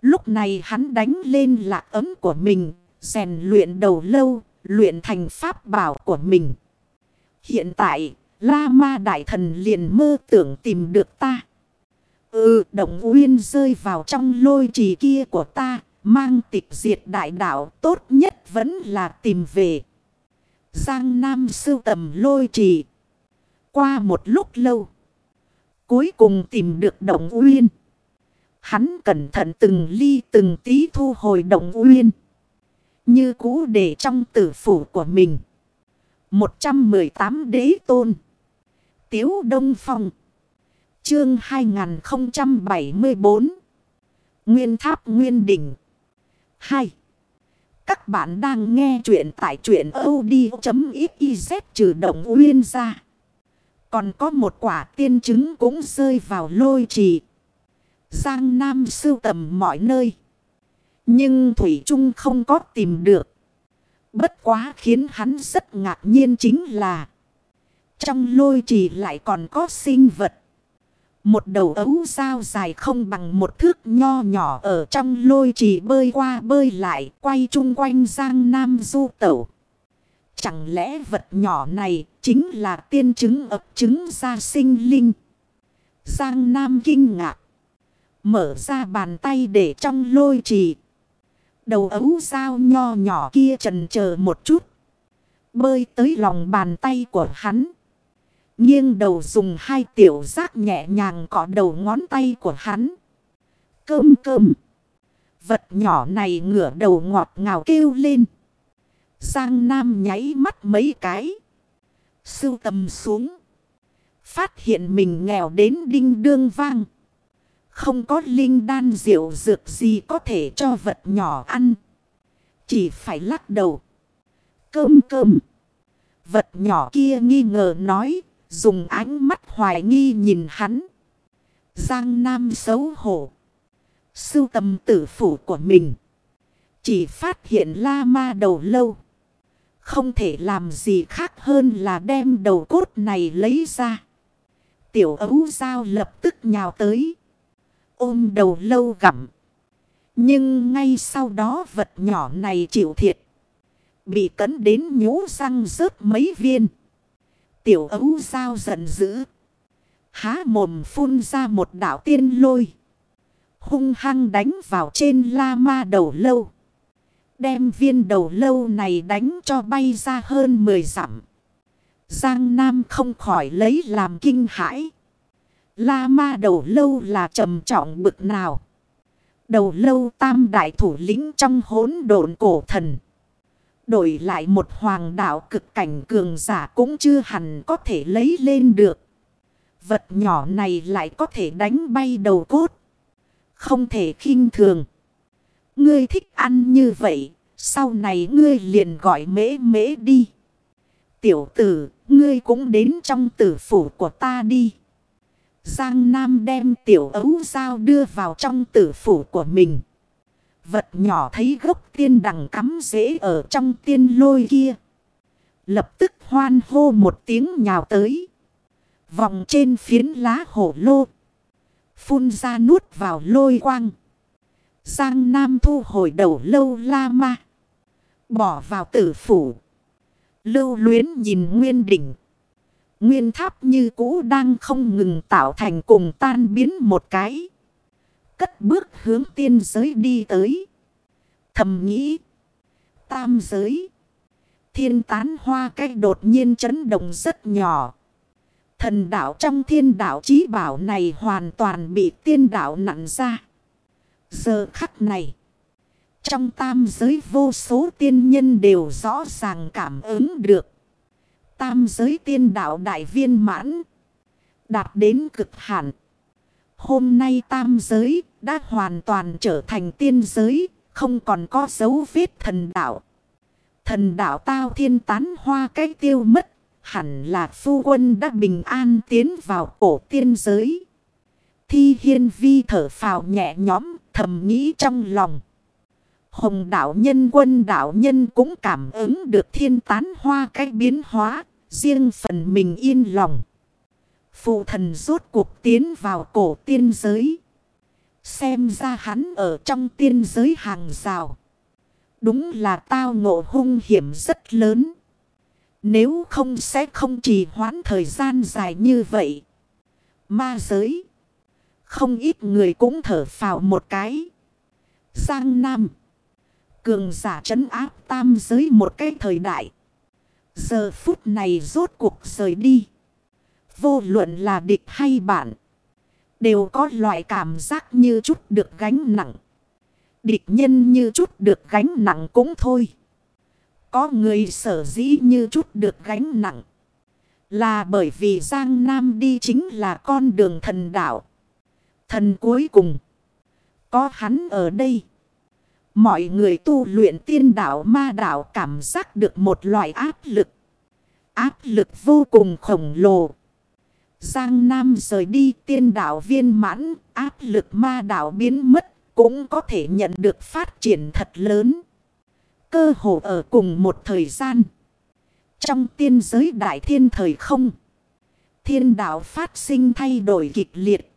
Lúc này hắn đánh lên lạc ấm của mình, rèn luyện đầu lâu, luyện thành pháp bảo của mình. Hiện tại, La Ma Đại Thần liền mơ tưởng tìm được ta. Ừ, động uyên rơi vào trong lôi trì kia của ta, mang tịch diệt đại đạo tốt nhất vẫn là tìm về. Giang Nam sưu tầm lôi trì. Qua một lúc lâu, cuối cùng tìm được động uyên. Hắn cẩn thận từng ly từng tí thu hồi động uyên. Như cũ để trong tử phủ của mình. 118 đế tôn. Tiếu Đông Phong. Chương 2074. Nguyên Tháp Nguyên Đỉnh. 2. Các bạn đang nghe chuyện tại truyện od.xyz trừ động uyên ra. Còn có một quả tiên trứng cũng rơi vào lôi trì. Giang Nam sưu tầm mọi nơi. Nhưng Thủy Trung không có tìm được. Bất quá khiến hắn rất ngạc nhiên chính là. Trong lôi trì lại còn có sinh vật. Một đầu ấu sao dài không bằng một thước nho nhỏ ở trong lôi trì bơi qua bơi lại, quay chung quanh Giang Nam du tẩu. Chẳng lẽ vật nhỏ này chính là tiên chứng ập trứng ra sinh linh? Giang Nam kinh ngạc. Mở ra bàn tay để trong lôi trì. Đầu ấu sao nho nhỏ kia trần chờ một chút. Bơi tới lòng bàn tay của hắn. Nghiêng đầu dùng hai tiểu giác nhẹ nhàng cọ đầu ngón tay của hắn. Cơm cơm. Vật nhỏ này ngửa đầu ngọt ngào kêu lên. Giang Nam nháy mắt mấy cái. Sưu tầm xuống. Phát hiện mình nghèo đến đinh đương vang. Không có linh đan diệu dược gì có thể cho vật nhỏ ăn. Chỉ phải lắc đầu. Cơm cơm. Vật nhỏ kia nghi ngờ nói. Dùng ánh mắt hoài nghi nhìn hắn. Giang Nam xấu hổ. Sưu tầm tử phủ của mình. Chỉ phát hiện la ma đầu lâu. Không thể làm gì khác hơn là đem đầu cốt này lấy ra. Tiểu ấu dao lập tức nhào tới. Ôm đầu lâu gặm. Nhưng ngay sau đó vật nhỏ này chịu thiệt. Bị cấn đến nhố răng rớt mấy viên. Tiểu ấu dao giận dữ. Há mồm phun ra một đảo tiên lôi. Hung hăng đánh vào trên la ma đầu lâu. Đem viên đầu lâu này đánh cho bay ra hơn 10 dặm. Giang Nam không khỏi lấy làm kinh hãi. La ma đầu lâu là trầm trọng bực nào. Đầu lâu tam đại thủ lĩnh trong hỗn độn cổ thần. Đổi lại một hoàng đạo cực cảnh cường giả cũng chưa hẳn có thể lấy lên được. Vật nhỏ này lại có thể đánh bay đầu cốt. Không thể khinh thường. Ngươi thích ăn như vậy, sau này ngươi liền gọi mễ mễ đi. Tiểu tử, ngươi cũng đến trong tử phủ của ta đi. Giang Nam đem tiểu ấu dao đưa vào trong tử phủ của mình. Vật nhỏ thấy gốc tiên đằng cắm rễ ở trong tiên lôi kia. Lập tức hoan hô một tiếng nhào tới. Vòng trên phiến lá hổ lô. Phun ra nuốt vào lôi quang. Giang Nam thu hồi đầu lâu la ma. Bỏ vào tử phủ. Lưu luyến nhìn nguyên đỉnh. Nguyên tháp như cũ đang không ngừng tạo thành cùng tan biến một cái. Cất bước hướng tiên giới đi tới. Thầm nghĩ. Tam giới. Thiên tán hoa cách đột nhiên chấn động rất nhỏ. Thần đạo trong thiên đạo trí bảo này hoàn toàn bị tiên đạo nặn ra. Giờ khắc này. Trong tam giới vô số tiên nhân đều rõ ràng cảm ứng được. Tam giới tiên đạo đại viên mãn. Đạt đến cực hạn. Hôm nay tam giới đã hoàn toàn trở thành tiên giới. Không còn có dấu vết thần đạo. Thần đạo tao thiên tán hoa cái tiêu mất. Hẳn là phu quân đã bình an tiến vào cổ tiên giới. Thi hiên vi thở phào nhẹ nhõm thầm nghĩ trong lòng. Hồng đạo nhân quân đạo nhân cũng cảm ứng được thiên tán hoa cái biến hóa, riêng phần mình yên lòng. Phụ thần rốt cuộc tiến vào cổ tiên giới. Xem ra hắn ở trong tiên giới hàng rào. Đúng là tao ngộ hung hiểm rất lớn. Nếu không sẽ không trì hoãn thời gian dài như vậy. Ma giới. Không ít người cũng thở phào một cái. Giang Nam. Cường giả trấn áp tam giới một cái thời đại. Giờ phút này rốt cuộc rời đi. Vô luận là địch hay bạn. Đều có loại cảm giác như chút được gánh nặng. Địch nhân như chút được gánh nặng cũng thôi. Có người sở dĩ như chút được gánh nặng. Là bởi vì Giang Nam đi chính là con đường thần đạo. Thần cuối cùng. Có hắn ở đây. Mọi người tu luyện tiên đạo ma đạo cảm giác được một loại áp lực. Áp lực vô cùng khổng lồ. Giang Nam rời đi tiên đạo viên mãn, áp lực ma đạo biến mất, cũng có thể nhận được phát triển thật lớn. Cơ hồ ở cùng một thời gian. Trong tiên giới đại thiên thời không, thiên đạo phát sinh thay đổi kịch liệt.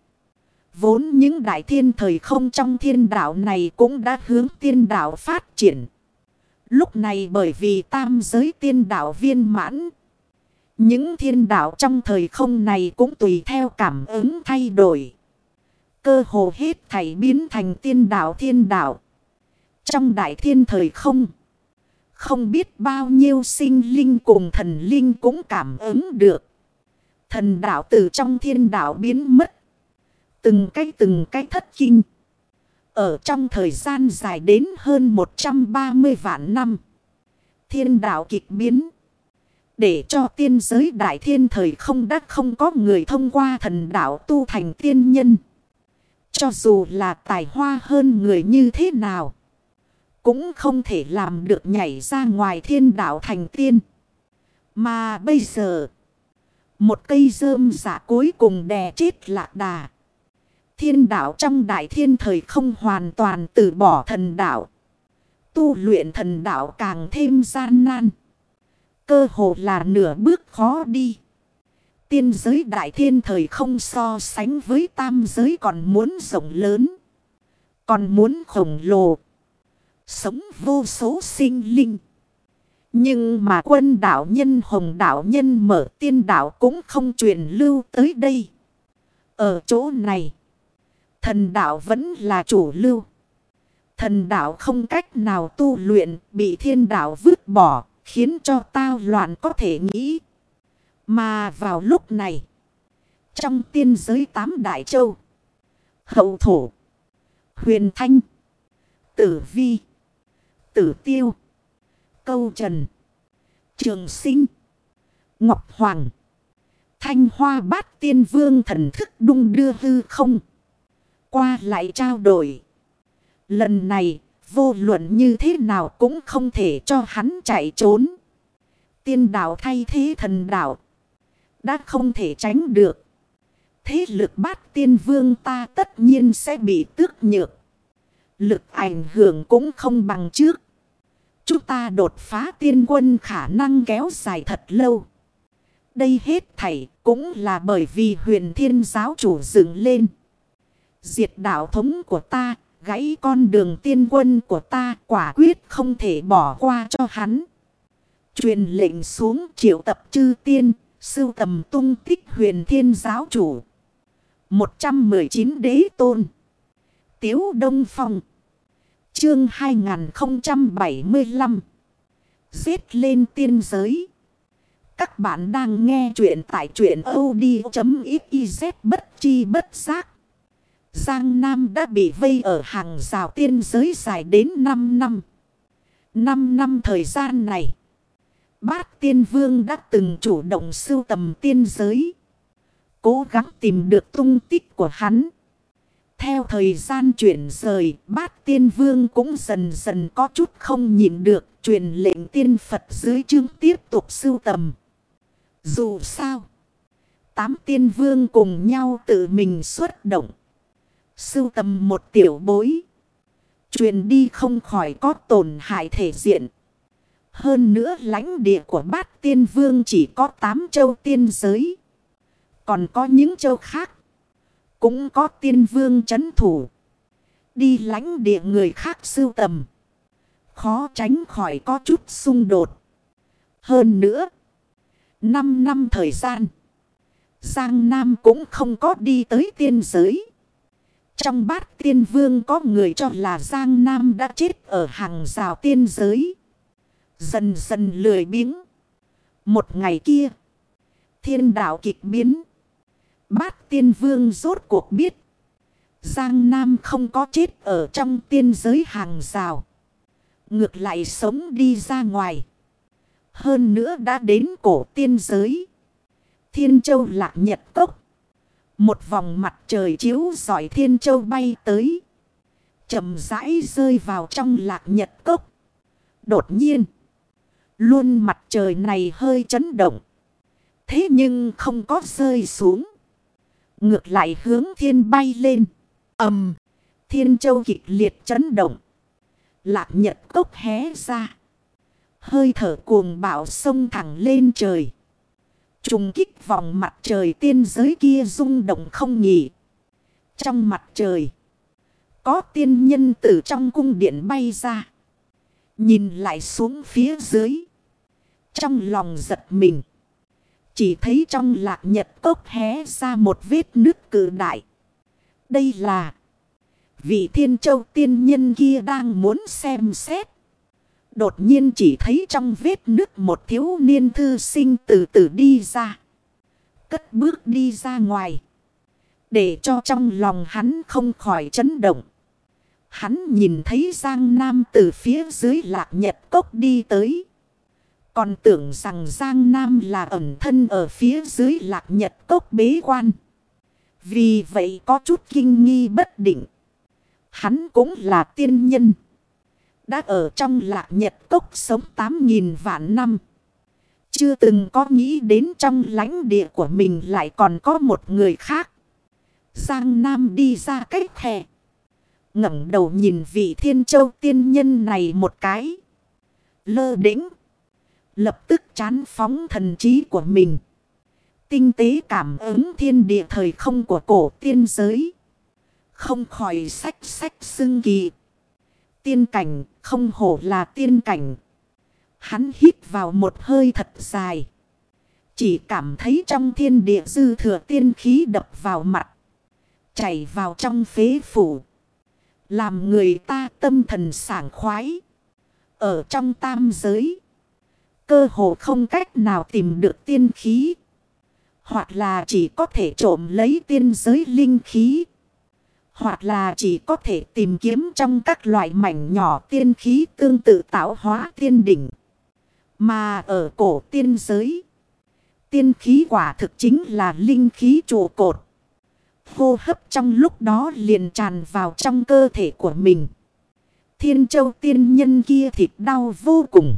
Vốn những đại thiên thời không trong thiên đạo này cũng đã hướng tiên đạo phát triển. Lúc này bởi vì tam giới tiên đạo viên mãn. Những thiên đạo trong thời không này cũng tùy theo cảm ứng thay đổi. Cơ hồ hết thảy biến thành tiên đạo thiên đạo. Trong đại thiên thời không. Không biết bao nhiêu sinh linh cùng thần linh cũng cảm ứng được. Thần đạo từ trong thiên đạo biến mất. Từng cái từng cái thất kinh. Ở trong thời gian dài đến hơn 130 vạn năm. Thiên đạo kịch biến. Để cho tiên giới đại thiên thời không đắc không có người thông qua thần đạo tu thành tiên nhân. Cho dù là tài hoa hơn người như thế nào. Cũng không thể làm được nhảy ra ngoài thiên đạo thành tiên. Mà bây giờ. Một cây rơm giả cuối cùng đè chết lạc đà. Thiên đạo trong đại thiên thời không hoàn toàn từ bỏ thần đạo. Tu luyện thần đạo càng thêm gian nan. Cơ hồ là nửa bước khó đi. Tiên giới đại thiên thời không so sánh với tam giới còn muốn rộng lớn. Còn muốn khổng lồ. Sống vô số sinh linh. Nhưng mà quân đạo nhân, hồng đạo nhân mở tiên đạo cũng không truyền lưu tới đây. Ở chỗ này. Thần đạo vẫn là chủ lưu. Thần đạo không cách nào tu luyện, bị thiên đạo vứt bỏ. Khiến cho tao loạn có thể nghĩ. Mà vào lúc này. Trong tiên giới tám đại châu. Hậu thổ. Huyền thanh. Tử vi. Tử tiêu. Câu trần. Trường sinh. Ngọc Hoàng. Thanh hoa bát tiên vương thần thức đung đưa hư không. Qua lại trao đổi. Lần này, vô luận như thế nào cũng không thể cho hắn chạy trốn. Tiên đạo thay thế thần đạo. Đã không thể tránh được. Thế lực bát tiên vương ta tất nhiên sẽ bị tước nhược. Lực ảnh hưởng cũng không bằng trước. Chúng ta đột phá tiên quân khả năng kéo dài thật lâu. Đây hết thảy cũng là bởi vì huyền thiên giáo chủ dựng lên. Diệt đạo thống của ta gãy con đường tiên quân của ta quả quyết không thể bỏ qua cho hắn. Truyền lệnh xuống triệu tập chư tiên, sưu tầm tung tích huyền thiên giáo chủ. 119 đế tôn. Tiếu Đông Phong. Chương 2075. Giết lên tiên giới. Các bạn đang nghe chuyện tại chuyện od.xyz bất chi bất giác. Giang Nam đã bị vây ở hàng rào tiên giới dài đến 5 năm. 5 năm thời gian này. Bát tiên vương đã từng chủ động sưu tầm tiên giới. Cố gắng tìm được tung tích của hắn. Theo thời gian chuyển rời, bát tiên vương cũng dần dần có chút không nhìn được truyền lệnh tiên Phật dưới chương tiếp tục sưu tầm. Dù sao, tám tiên vương cùng nhau tự mình xuất động. Sưu tầm một tiểu bối. Truyền đi không khỏi có tổn hại thể diện. Hơn nữa lãnh địa của bát tiên vương chỉ có 8 châu tiên giới. Còn có những châu khác. Cũng có tiên vương chấn thủ. Đi lãnh địa người khác sưu tầm. Khó tránh khỏi có chút xung đột. Hơn nữa. Năm năm thời gian. Giang Nam cũng không có đi tới tiên giới. Trong bát tiên vương có người cho là Giang Nam đã chết ở hàng rào tiên giới. Dần dần lười biếng. Một ngày kia. Thiên đạo kịch biến. Bát tiên vương rốt cuộc biết. Giang Nam không có chết ở trong tiên giới hàng rào. Ngược lại sống đi ra ngoài. Hơn nữa đã đến cổ tiên giới. Thiên châu lạc nhật cốc. Một vòng mặt trời chiếu giỏi thiên châu bay tới. chậm rãi rơi vào trong lạc nhật cốc. Đột nhiên. Luôn mặt trời này hơi chấn động. Thế nhưng không có rơi xuống. Ngược lại hướng thiên bay lên. ầm, Thiên châu kịch liệt chấn động. Lạc nhật cốc hé ra. Hơi thở cuồng bạo sông thẳng lên trời. Trùng kích vòng mặt trời tiên giới kia rung động không nghỉ. Trong mặt trời. Có tiên nhân từ trong cung điện bay ra. Nhìn lại xuống phía dưới. Trong lòng giật mình. Chỉ thấy trong lạc nhật cốc hé ra một vết nước cử đại. Đây là. Vị thiên châu tiên nhân kia đang muốn xem xét. Đột nhiên chỉ thấy trong vết nước một thiếu niên thư sinh từ từ đi ra. Cất bước đi ra ngoài. Để cho trong lòng hắn không khỏi chấn động. Hắn nhìn thấy Giang Nam từ phía dưới lạc nhật cốc đi tới. Còn tưởng rằng Giang Nam là ẩn thân ở phía dưới lạc nhật cốc bế quan. Vì vậy có chút kinh nghi bất định. Hắn cũng là tiên nhân. Đã ở trong lạc nhật cốc sống 8.000 vạn năm. Chưa từng có nghĩ đến trong lãnh địa của mình lại còn có một người khác. Giang Nam đi ra cách khe. ngẩng đầu nhìn vị thiên châu tiên nhân này một cái. Lơ đĩnh. Lập tức chán phóng thần trí của mình. Tinh tế cảm ứng thiên địa thời không của cổ tiên giới. Không khỏi sách sách xưng kỳ. Tiên cảnh, không hổ là tiên cảnh. Hắn hít vào một hơi thật dài. Chỉ cảm thấy trong thiên địa dư thừa tiên khí đập vào mặt. Chảy vào trong phế phủ. Làm người ta tâm thần sảng khoái. Ở trong tam giới. Cơ hồ không cách nào tìm được tiên khí. Hoặc là chỉ có thể trộm lấy tiên giới linh khí. Hoặc là chỉ có thể tìm kiếm trong các loại mảnh nhỏ tiên khí tương tự tạo hóa tiên đỉnh. Mà ở cổ tiên giới. Tiên khí quả thực chính là linh khí trụ cột. Hô hấp trong lúc đó liền tràn vào trong cơ thể của mình. Thiên châu tiên nhân kia thịt đau vô cùng.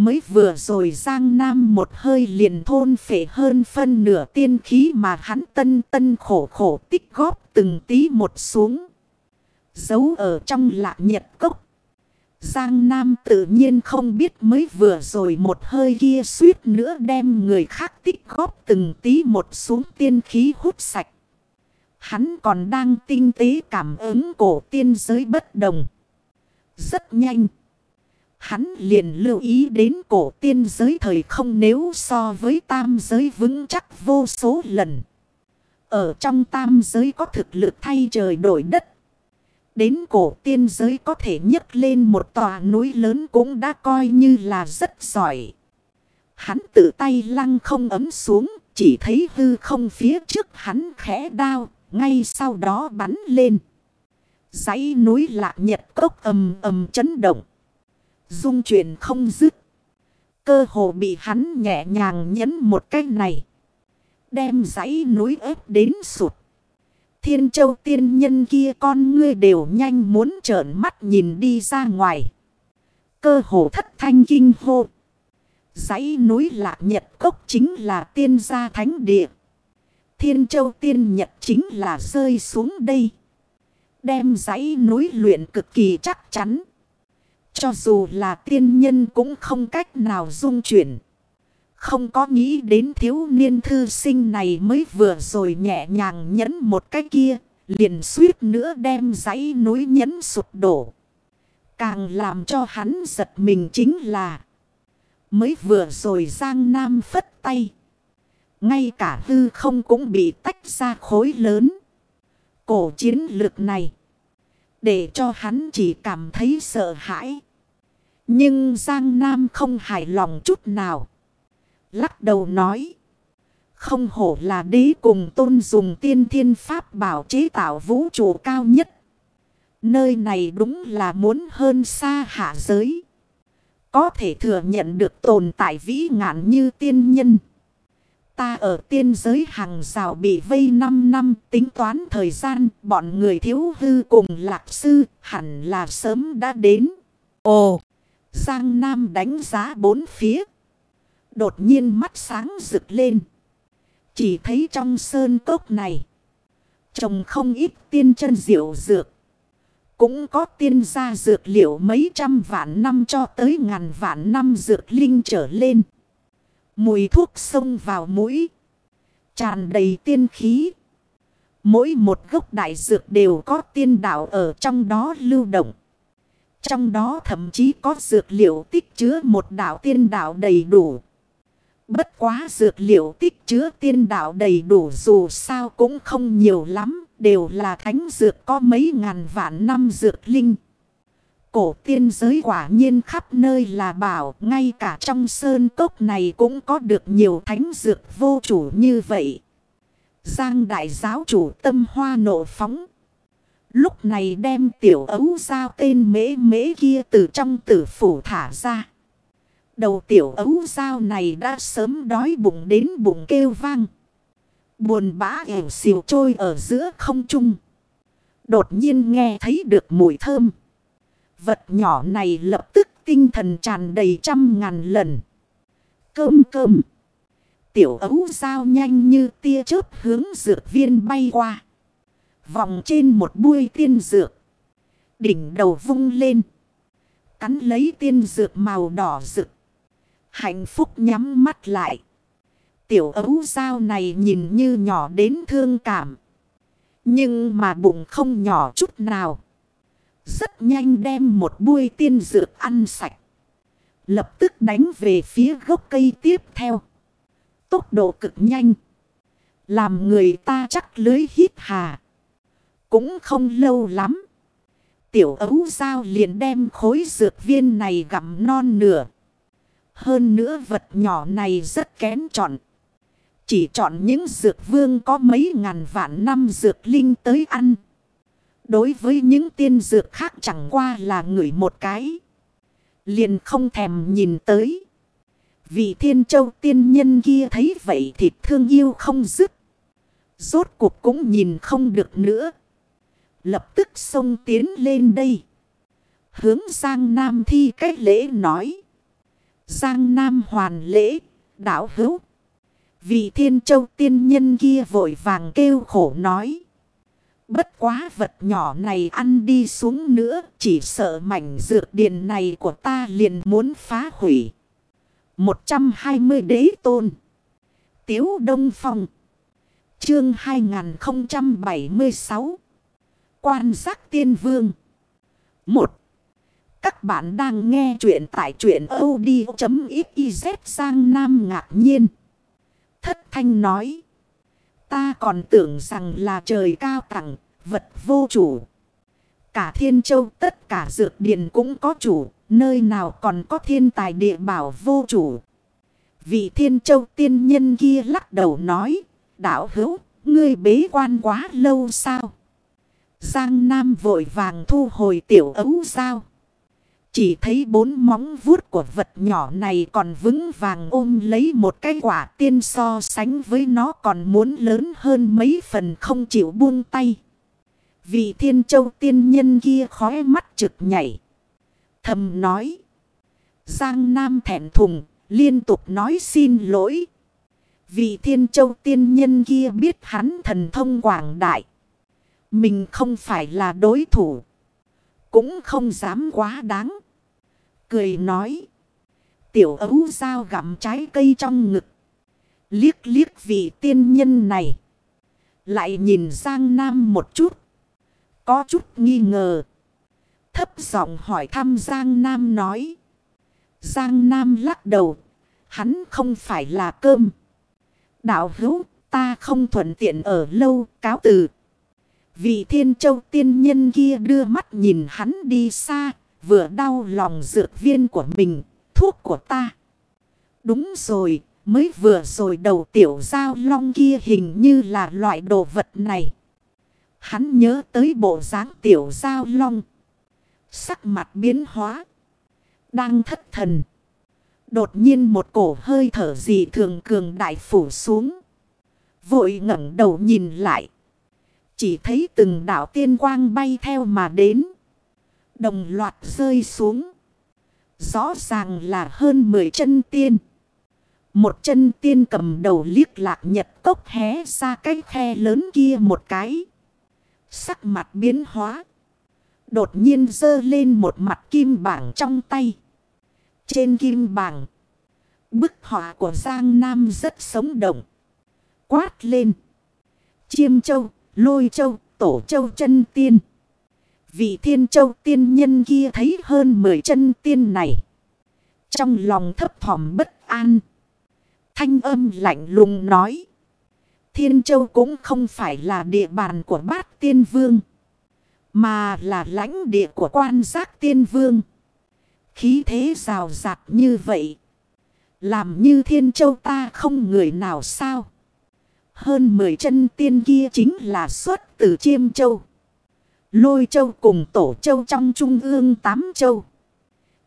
Mới vừa rồi Giang Nam một hơi liền thôn phệ hơn phân nửa tiên khí mà hắn tân tân khổ khổ tích góp từng tí một xuống. Giấu ở trong lạ nhật cốc. Giang Nam tự nhiên không biết mới vừa rồi một hơi kia suýt nữa đem người khác tích góp từng tí một xuống tiên khí hút sạch. Hắn còn đang tinh tế cảm ứng cổ tiên giới bất đồng. Rất nhanh. Hắn liền lưu ý đến cổ tiên giới thời không nếu so với tam giới vững chắc vô số lần. Ở trong tam giới có thực lực thay trời đổi đất. Đến cổ tiên giới có thể nhấc lên một tòa núi lớn cũng đã coi như là rất giỏi. Hắn tự tay lăng không ấm xuống, chỉ thấy hư không phía trước hắn khẽ đao, ngay sau đó bắn lên. Dãy núi lạc nhật cốc ầm ầm chấn động. Dung chuyển không dứt. Cơ hồ bị hắn nhẹ nhàng nhấn một cái này. Đem dãy núi ép đến sụt. Thiên châu tiên nhân kia con ngươi đều nhanh muốn trợn mắt nhìn đi ra ngoài. Cơ hồ thất thanh kinh hô. Dãy núi lạc nhật cốc chính là tiên gia thánh địa. Thiên châu tiên nhật chính là rơi xuống đây. Đem dãy núi luyện cực kỳ chắc chắn. Cho dù là tiên nhân cũng không cách nào dung chuyển. Không có nghĩ đến thiếu niên thư sinh này mới vừa rồi nhẹ nhàng nhấn một cái kia, Liền suýt nữa đem dãy núi nhấn sụp đổ. Càng làm cho hắn giật mình chính là. Mới vừa rồi Giang Nam phất tay. Ngay cả hư không cũng bị tách ra khối lớn. Cổ chiến lược này. Để cho hắn chỉ cảm thấy sợ hãi. Nhưng Giang Nam không hài lòng chút nào. Lắc đầu nói. Không hổ là đế cùng tôn dùng tiên thiên pháp bảo chế tạo vũ trụ cao nhất. Nơi này đúng là muốn hơn xa hạ giới. Có thể thừa nhận được tồn tại vĩ ngạn như tiên nhân. Ta ở tiên giới hàng rào bị vây 5 năm, tính toán thời gian, bọn người thiếu hư cùng lạc sư hẳn là sớm đã đến. Ồ! Giang Nam đánh giá bốn phía. Đột nhiên mắt sáng rực lên. Chỉ thấy trong sơn cốc này. Trồng không ít tiên chân diệu dược. Cũng có tiên gia dược liệu mấy trăm vạn năm cho tới ngàn vạn năm dược linh trở lên. Mùi thuốc xông vào mũi. Tràn đầy tiên khí. Mỗi một gốc đại dược đều có tiên đạo ở trong đó lưu động. Trong đó thậm chí có dược liệu tích chứa một đạo tiên đạo đầy đủ. Bất quá dược liệu tích chứa tiên đạo đầy đủ dù sao cũng không nhiều lắm. Đều là thánh dược có mấy ngàn vạn năm dược linh. Cổ tiên giới quả nhiên khắp nơi là bảo. Ngay cả trong sơn cốc này cũng có được nhiều thánh dược vô chủ như vậy. Giang đại giáo chủ tâm hoa nộ phóng. Lúc này đem tiểu ấu giao tên mễ mễ kia từ trong tử phủ thả ra. Đầu tiểu ấu giao này đã sớm đói bụng đến bụng kêu vang. Buồn bã ẻo xìu trôi ở giữa không trung. Đột nhiên nghe thấy được mùi thơm. Vật nhỏ này lập tức tinh thần tràn đầy trăm ngàn lần. Cơm cơm. Tiểu ấu giao nhanh như tia chớp hướng dược viên bay qua. Vòng trên một bui tiên dược. Đỉnh đầu vung lên. Cắn lấy tiên dược màu đỏ rực. Hạnh phúc nhắm mắt lại. Tiểu ấu dao này nhìn như nhỏ đến thương cảm. Nhưng mà bụng không nhỏ chút nào. Rất nhanh đem một bui tiên dược ăn sạch. Lập tức đánh về phía gốc cây tiếp theo. Tốc độ cực nhanh. Làm người ta chắc lưới hít hà. Cũng không lâu lắm. Tiểu ấu sao liền đem khối dược viên này gặm non nửa. Hơn nữa vật nhỏ này rất kén chọn. Chỉ chọn những dược vương có mấy ngàn vạn năm dược linh tới ăn. Đối với những tiên dược khác chẳng qua là ngửi một cái. Liền không thèm nhìn tới. Vị thiên châu tiên nhân kia thấy vậy thì thương yêu không dứt. Rốt cuộc cũng nhìn không được nữa. Lập tức xông tiến lên đây. Hướng Giang Nam thi cách lễ nói. Giang Nam hoàn lễ, đảo hữu. Vị thiên châu tiên nhân kia vội vàng kêu khổ nói. Bất quá vật nhỏ này ăn đi xuống nữa, chỉ sợ mảnh dược điện này của ta liền muốn phá hủy. 120 đế tôn. Tiếu Đông Phong. Chương 2076. Quan giác tiên vương. 1. Các bạn đang nghe chuyện tại chuyện od.xyz sang nam ngạc nhiên. Thất thanh nói. Ta còn tưởng rằng là trời cao tặng, vật vô chủ. Cả thiên châu tất cả dược điền cũng có chủ, nơi nào còn có thiên tài địa bảo vô chủ. Vị thiên châu tiên nhân kia lắc đầu nói, đạo hữu, ngươi bế quan quá lâu sao? Giang Nam vội vàng thu hồi tiểu ấu sao? Chỉ thấy bốn móng vuốt của vật nhỏ này còn vững vàng ôm lấy một cái quả tiên so sánh với nó còn muốn lớn hơn mấy phần không chịu buông tay. Vị thiên châu tiên nhân kia khói mắt trực nhảy. Thầm nói. Giang Nam thẹn thùng, liên tục nói xin lỗi. Vị thiên châu tiên nhân kia biết hắn thần thông quảng đại. Mình không phải là đối thủ. Cũng không dám quá đáng. Cười nói. Tiểu ấu dao gặm trái cây trong ngực. Liếc liếc vị tiên nhân này. Lại nhìn Giang Nam một chút. Có chút nghi ngờ. Thấp giọng hỏi thăm Giang Nam nói. Giang Nam lắc đầu. Hắn không phải là cơm. Đạo hữu, ta không thuận tiện ở lâu, cáo từ. Vị thiên châu tiên nhân kia đưa mắt nhìn hắn đi xa. Vừa đau lòng dược viên của mình. Thuốc của ta. Đúng rồi. Mới vừa rồi đầu tiểu giao long kia hình như là loại đồ vật này. Hắn nhớ tới bộ dáng tiểu giao long. Sắc mặt biến hóa. Đang thất thần. Đột nhiên một cổ hơi thở gì thường cường đại phủ xuống. Vội ngẩng đầu nhìn lại. Chỉ thấy từng đảo tiên quang bay theo mà đến. Đồng loạt rơi xuống. Rõ ràng là hơn 10 chân tiên. Một chân tiên cầm đầu liếc lạc nhật cốc hé ra cái khe lớn kia một cái. Sắc mặt biến hóa. Đột nhiên dơ lên một mặt kim bảng trong tay. Trên kim bảng. Bức họa của Giang Nam rất sống động. Quát lên. Chiêm châu, lôi châu, tổ châu chân tiên. Vị thiên châu tiên nhân kia thấy hơn 10 chân tiên này. Trong lòng thấp thỏm bất an. Thanh âm lạnh lùng nói. Thiên châu cũng không phải là địa bàn của bát tiên vương. Mà là lãnh địa của quan giác tiên vương. Khí thế rào rạc như vậy. Làm như thiên châu ta không người nào sao. Hơn 10 chân tiên kia chính là xuất từ chiêm châu. Lôi châu cùng tổ châu trong trung ương tám châu.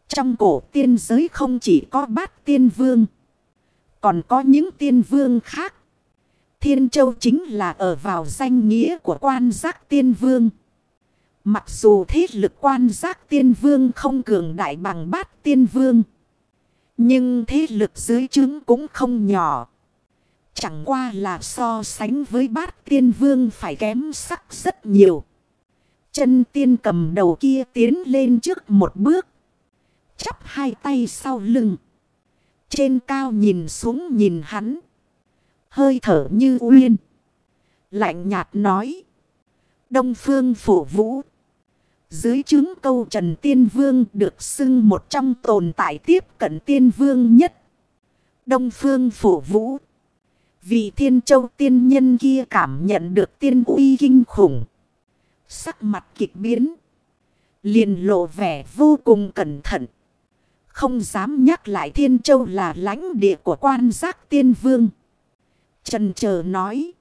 Trong cổ tiên giới không chỉ có bát tiên vương. Còn có những tiên vương khác. Thiên châu chính là ở vào danh nghĩa của quan giác tiên vương. Mặc dù thế lực quan giác tiên vương không cường đại bằng bát tiên vương. Nhưng thế lực dưới chứng cũng không nhỏ. Chẳng qua là so sánh với bát tiên vương phải kém sắc rất nhiều. Chân tiên cầm đầu kia tiến lên trước một bước. Chắp hai tay sau lưng. Trên cao nhìn xuống nhìn hắn. Hơi thở như uyên. Lạnh nhạt nói. Đông phương phổ vũ. Dưới chứng câu Trần Tiên Vương được xưng một trong tồn tại tiếp cận Tiên Vương nhất. Đông phương phổ vũ. Vì thiên châu tiên nhân kia cảm nhận được tiên uy kinh khủng. Sắc mặt kịch biến. Liền lộ vẻ vô cùng cẩn thận. Không dám nhắc lại thiên châu là lãnh địa của quan giác tiên vương. Trần chờ nói.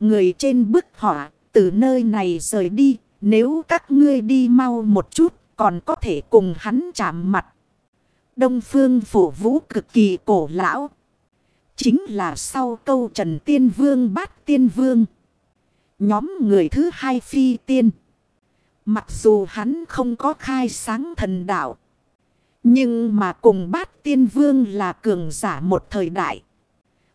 Người trên bức họa, từ nơi này rời đi. Nếu các ngươi đi mau một chút, còn có thể cùng hắn chạm mặt. Đông phương phủ vũ cực kỳ cổ lão. Chính là sau câu Trần Tiên Vương, bát Tiên Vương. Nhóm người thứ hai phi tiên. Mặc dù hắn không có khai sáng thần đạo. Nhưng mà cùng bát tiên vương là cường giả một thời đại.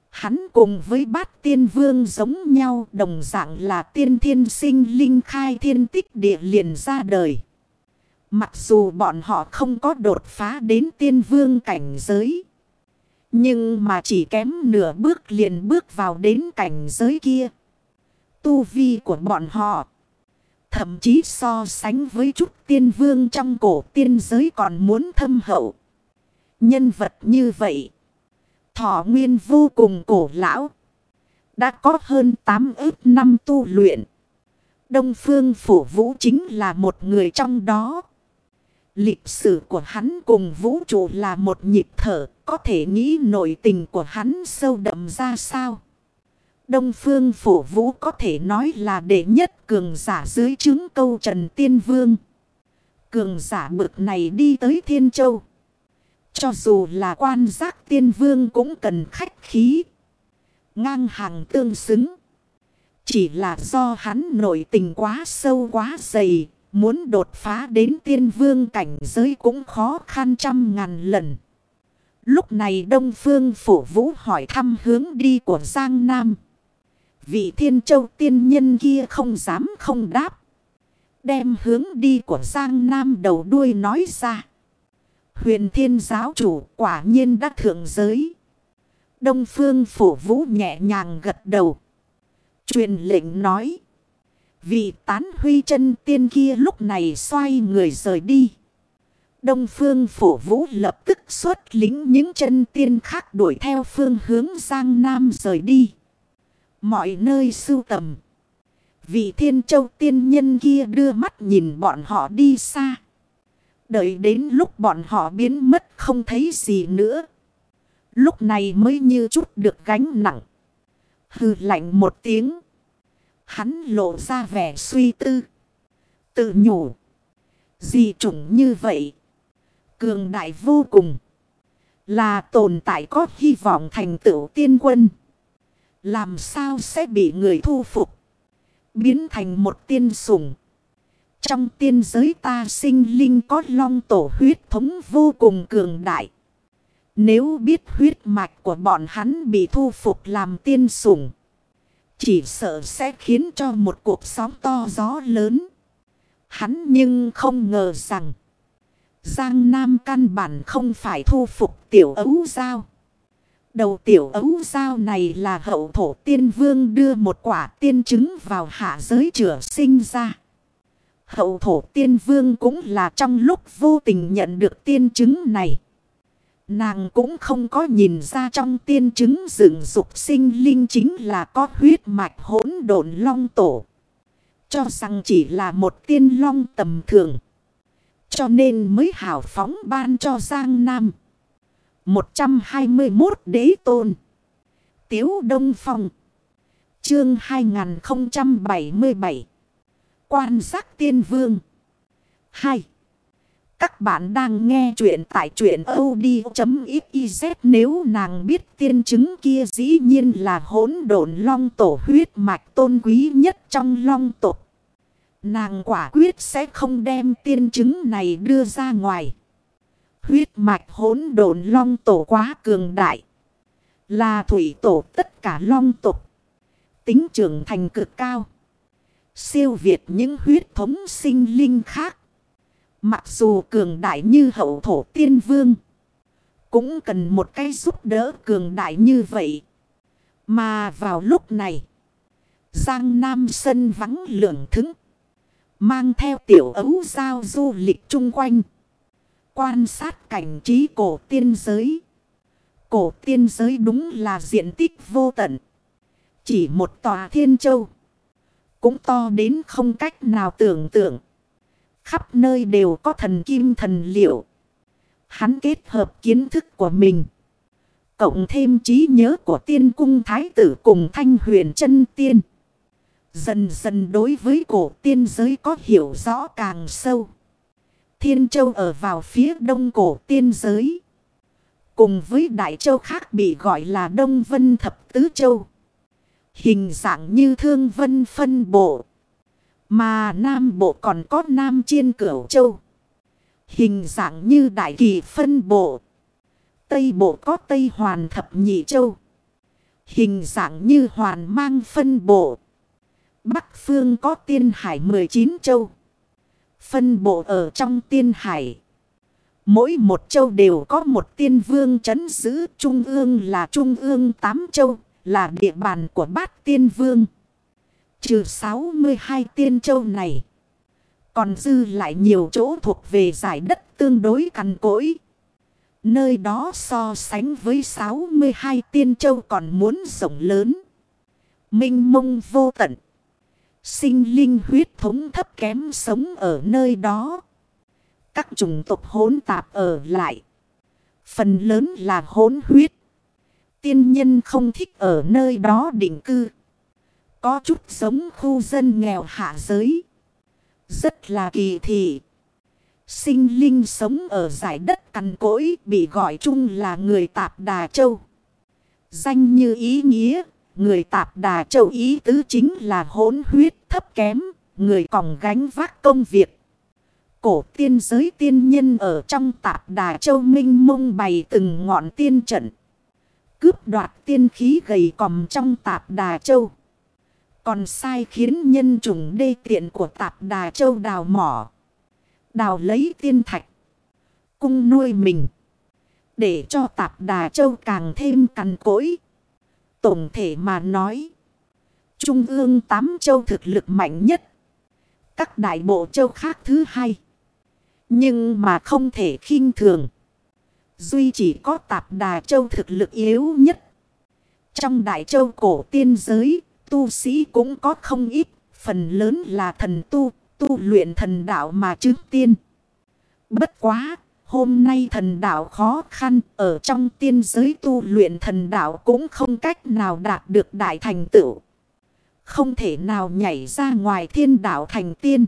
Hắn cùng với bát tiên vương giống nhau, đồng dạng là tiên thiên sinh linh khai thiên tích địa liền ra đời. Mặc dù bọn họ không có đột phá đến tiên vương cảnh giới. Nhưng mà chỉ kém nửa bước liền bước vào đến cảnh giới kia. Tu vi của bọn họ. Thậm chí so sánh với chút tiên vương trong cổ tiên giới còn muốn thâm hậu. Nhân vật như vậy. Thọ nguyên vô cùng cổ lão. Đã có hơn 8 ước năm tu luyện. Đông phương phủ vũ chính là một người trong đó. Lịch sử của hắn cùng vũ trụ là một nhịp thở. Có thể nghĩ nội tình của hắn sâu đậm ra sao. Đông phương phổ vũ có thể nói là đệ nhất cường giả dưới chứng câu Trần Tiên Vương. Cường giả bực này đi tới Thiên Châu. Cho dù là quan giác tiên vương cũng cần khách khí. Ngang hàng tương xứng. Chỉ là do hắn nội tình quá sâu quá dày. Muốn đột phá đến tiên vương cảnh giới cũng khó khăn trăm ngàn lần. Lúc này Đông Phương Phủ Vũ hỏi thăm hướng đi của Giang Nam. Vị Thiên Châu tiên nhân kia không dám không đáp. Đem hướng đi của Giang Nam đầu đuôi nói ra. Huyền thiên giáo chủ quả nhiên đã thượng giới. Đông phương phủ vũ nhẹ nhàng gật đầu. Truyền lệnh nói. Vị tán huy chân tiên kia lúc này xoay người rời đi. Đông phương phổ vũ lập tức xuất lính những chân tiên khác đuổi theo phương hướng Giang Nam rời đi. Mọi nơi sưu tầm. Vị thiên châu tiên nhân kia đưa mắt nhìn bọn họ đi xa. Đợi đến lúc bọn họ biến mất không thấy gì nữa. Lúc này mới như chút được gánh nặng. Hừ lạnh một tiếng. Hắn lộ ra vẻ suy tư. Tự nhủ. di chủng như vậy. Cường đại vô cùng. Là tồn tại có hy vọng thành tựu tiên quân. Làm sao sẽ bị người thu phục. Biến thành một tiên sủng. Trong tiên giới ta sinh linh có long tổ huyết thống vô cùng cường đại. Nếu biết huyết mạch của bọn hắn bị thu phục làm tiên sủng. Chỉ sợ sẽ khiến cho một cuộc sóng to gió lớn. Hắn nhưng không ngờ rằng. Giang Nam căn bản không phải thu phục tiểu ấu giao. Đầu tiểu ấu giao này là hậu thổ tiên vương đưa một quả tiên trứng vào hạ giới chữa sinh ra. Hậu thổ tiên vương cũng là trong lúc vô tình nhận được tiên trứng này. Nàng cũng không có nhìn ra trong tiên chứng dựng dục sinh linh chính là có huyết mạch hỗn độn long tổ. Cho rằng chỉ là một tiên long tầm thường. Cho nên mới hào phóng ban cho Giang Nam. 121 đế tôn. Tiếu Đông Phong. Chương 2077. Quan giác tiên vương. 2. Các bạn đang nghe chuyện tại chuyện od.xyz nếu nàng biết tiên chứng kia dĩ nhiên là hỗn độn long tổ huyết mạch tôn quý nhất trong long tộc. Nàng quả quyết sẽ không đem tiên chứng này đưa ra ngoài. Huyết mạch hỗn độn long tổ quá cường đại. Là thủy tổ tất cả long tộc. Tính trưởng thành cực cao. Siêu việt những huyết thống sinh linh khác. Mặc dù cường đại như hậu thổ tiên vương. Cũng cần một cái giúp đỡ cường đại như vậy. Mà vào lúc này. Giang Nam sân vắng lượng thứng. Mang theo tiểu ấu giao du lịch chung quanh. Quan sát cảnh trí cổ tiên giới. Cổ tiên giới đúng là diện tích vô tận. Chỉ một tòa thiên châu. Cũng to đến không cách nào tưởng tượng. Khắp nơi đều có thần kim thần liệu. Hắn kết hợp kiến thức của mình. Cộng thêm trí nhớ của tiên cung thái tử cùng thanh huyền chân tiên. Dần dần đối với cổ tiên giới có hiểu rõ càng sâu. Thiên châu ở vào phía đông cổ tiên giới. Cùng với đại châu khác bị gọi là Đông Vân Thập Tứ Châu. Hình dạng như thương vân phân bộ. Mà Nam Bộ còn có Nam Chiên Cửu Châu. Hình dạng như Đại Kỳ phân bộ. Tây Bộ có Tây Hoàn Thập Nhị Châu. Hình dạng như Hoàn Mang phân bộ. Bắc Phương có Tiên Hải 19 Châu. Phân bộ ở trong Tiên Hải. Mỗi một châu đều có một tiên vương chấn giữ. Trung ương là Trung ương Tám Châu. Là địa bàn của bát tiên vương. Trừ 62 tiên châu này. Còn dư lại nhiều chỗ thuộc về giải đất tương đối cằn cỗi. Nơi đó so sánh với 62 tiên châu còn muốn rộng lớn. Minh mông vô tận. Sinh linh huyết thống thấp kém sống ở nơi đó. Các chủng tộc hỗn tạp ở lại. Phần lớn là hỗn huyết. Tiên nhân không thích ở nơi đó định cư. Có chút giống khu dân nghèo hạ giới. Rất là kỳ thị. Sinh linh sống ở giải đất cằn cỗi bị gọi chung là người tạp Đà Châu. Danh như ý nghĩa, người tạp Đà Châu ý tứ chính là hỗn huyết thấp kém, người còn gánh vác công việc. Cổ tiên giới tiên nhân ở trong tạp Đà Châu Minh mông bày từng ngọn tiên trận. Cướp đoạt tiên khí gầy còm trong tạp Đà Châu. Còn sai khiến nhân chủng đê tiện của tạp Đà Châu đào mỏ. Đào lấy tiên thạch. Cung nuôi mình. Để cho tạp Đà Châu càng thêm cằn cỗi. Tổng thể mà nói. Trung ương tám châu thực lực mạnh nhất. Các đại bộ châu khác thứ hai. Nhưng mà không thể khinh thường. Duy chỉ có tạp đà châu thực lực yếu nhất. Trong đại châu cổ tiên giới, tu sĩ cũng có không ít, phần lớn là thần tu, tu luyện thần đạo mà chứng tiên. Bất quá, hôm nay thần đạo khó khăn, ở trong tiên giới tu luyện thần đạo cũng không cách nào đạt được đại thành tựu. Không thể nào nhảy ra ngoài thiên đạo thành tiên.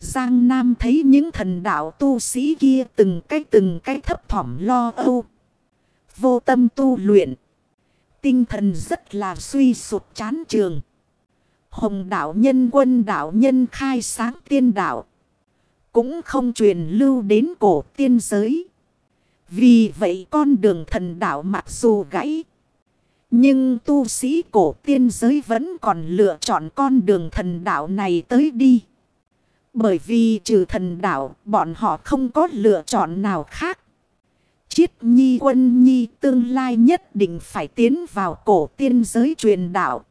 Giang Nam thấy những thần đạo tu sĩ kia từng cái từng cái thấp thỏm lo âu. Vô tâm tu luyện. Tinh thần rất là suy sụt chán trường. Hồng đạo nhân quân đạo nhân khai sáng tiên đạo. Cũng không truyền lưu đến cổ tiên giới. Vì vậy con đường thần đạo mặc dù gãy. Nhưng tu sĩ cổ tiên giới vẫn còn lựa chọn con đường thần đạo này tới đi. Bởi vì trừ thần đạo, bọn họ không có lựa chọn nào khác. Chiết nhi quân nhi tương lai nhất định phải tiến vào cổ tiên giới truyền đạo.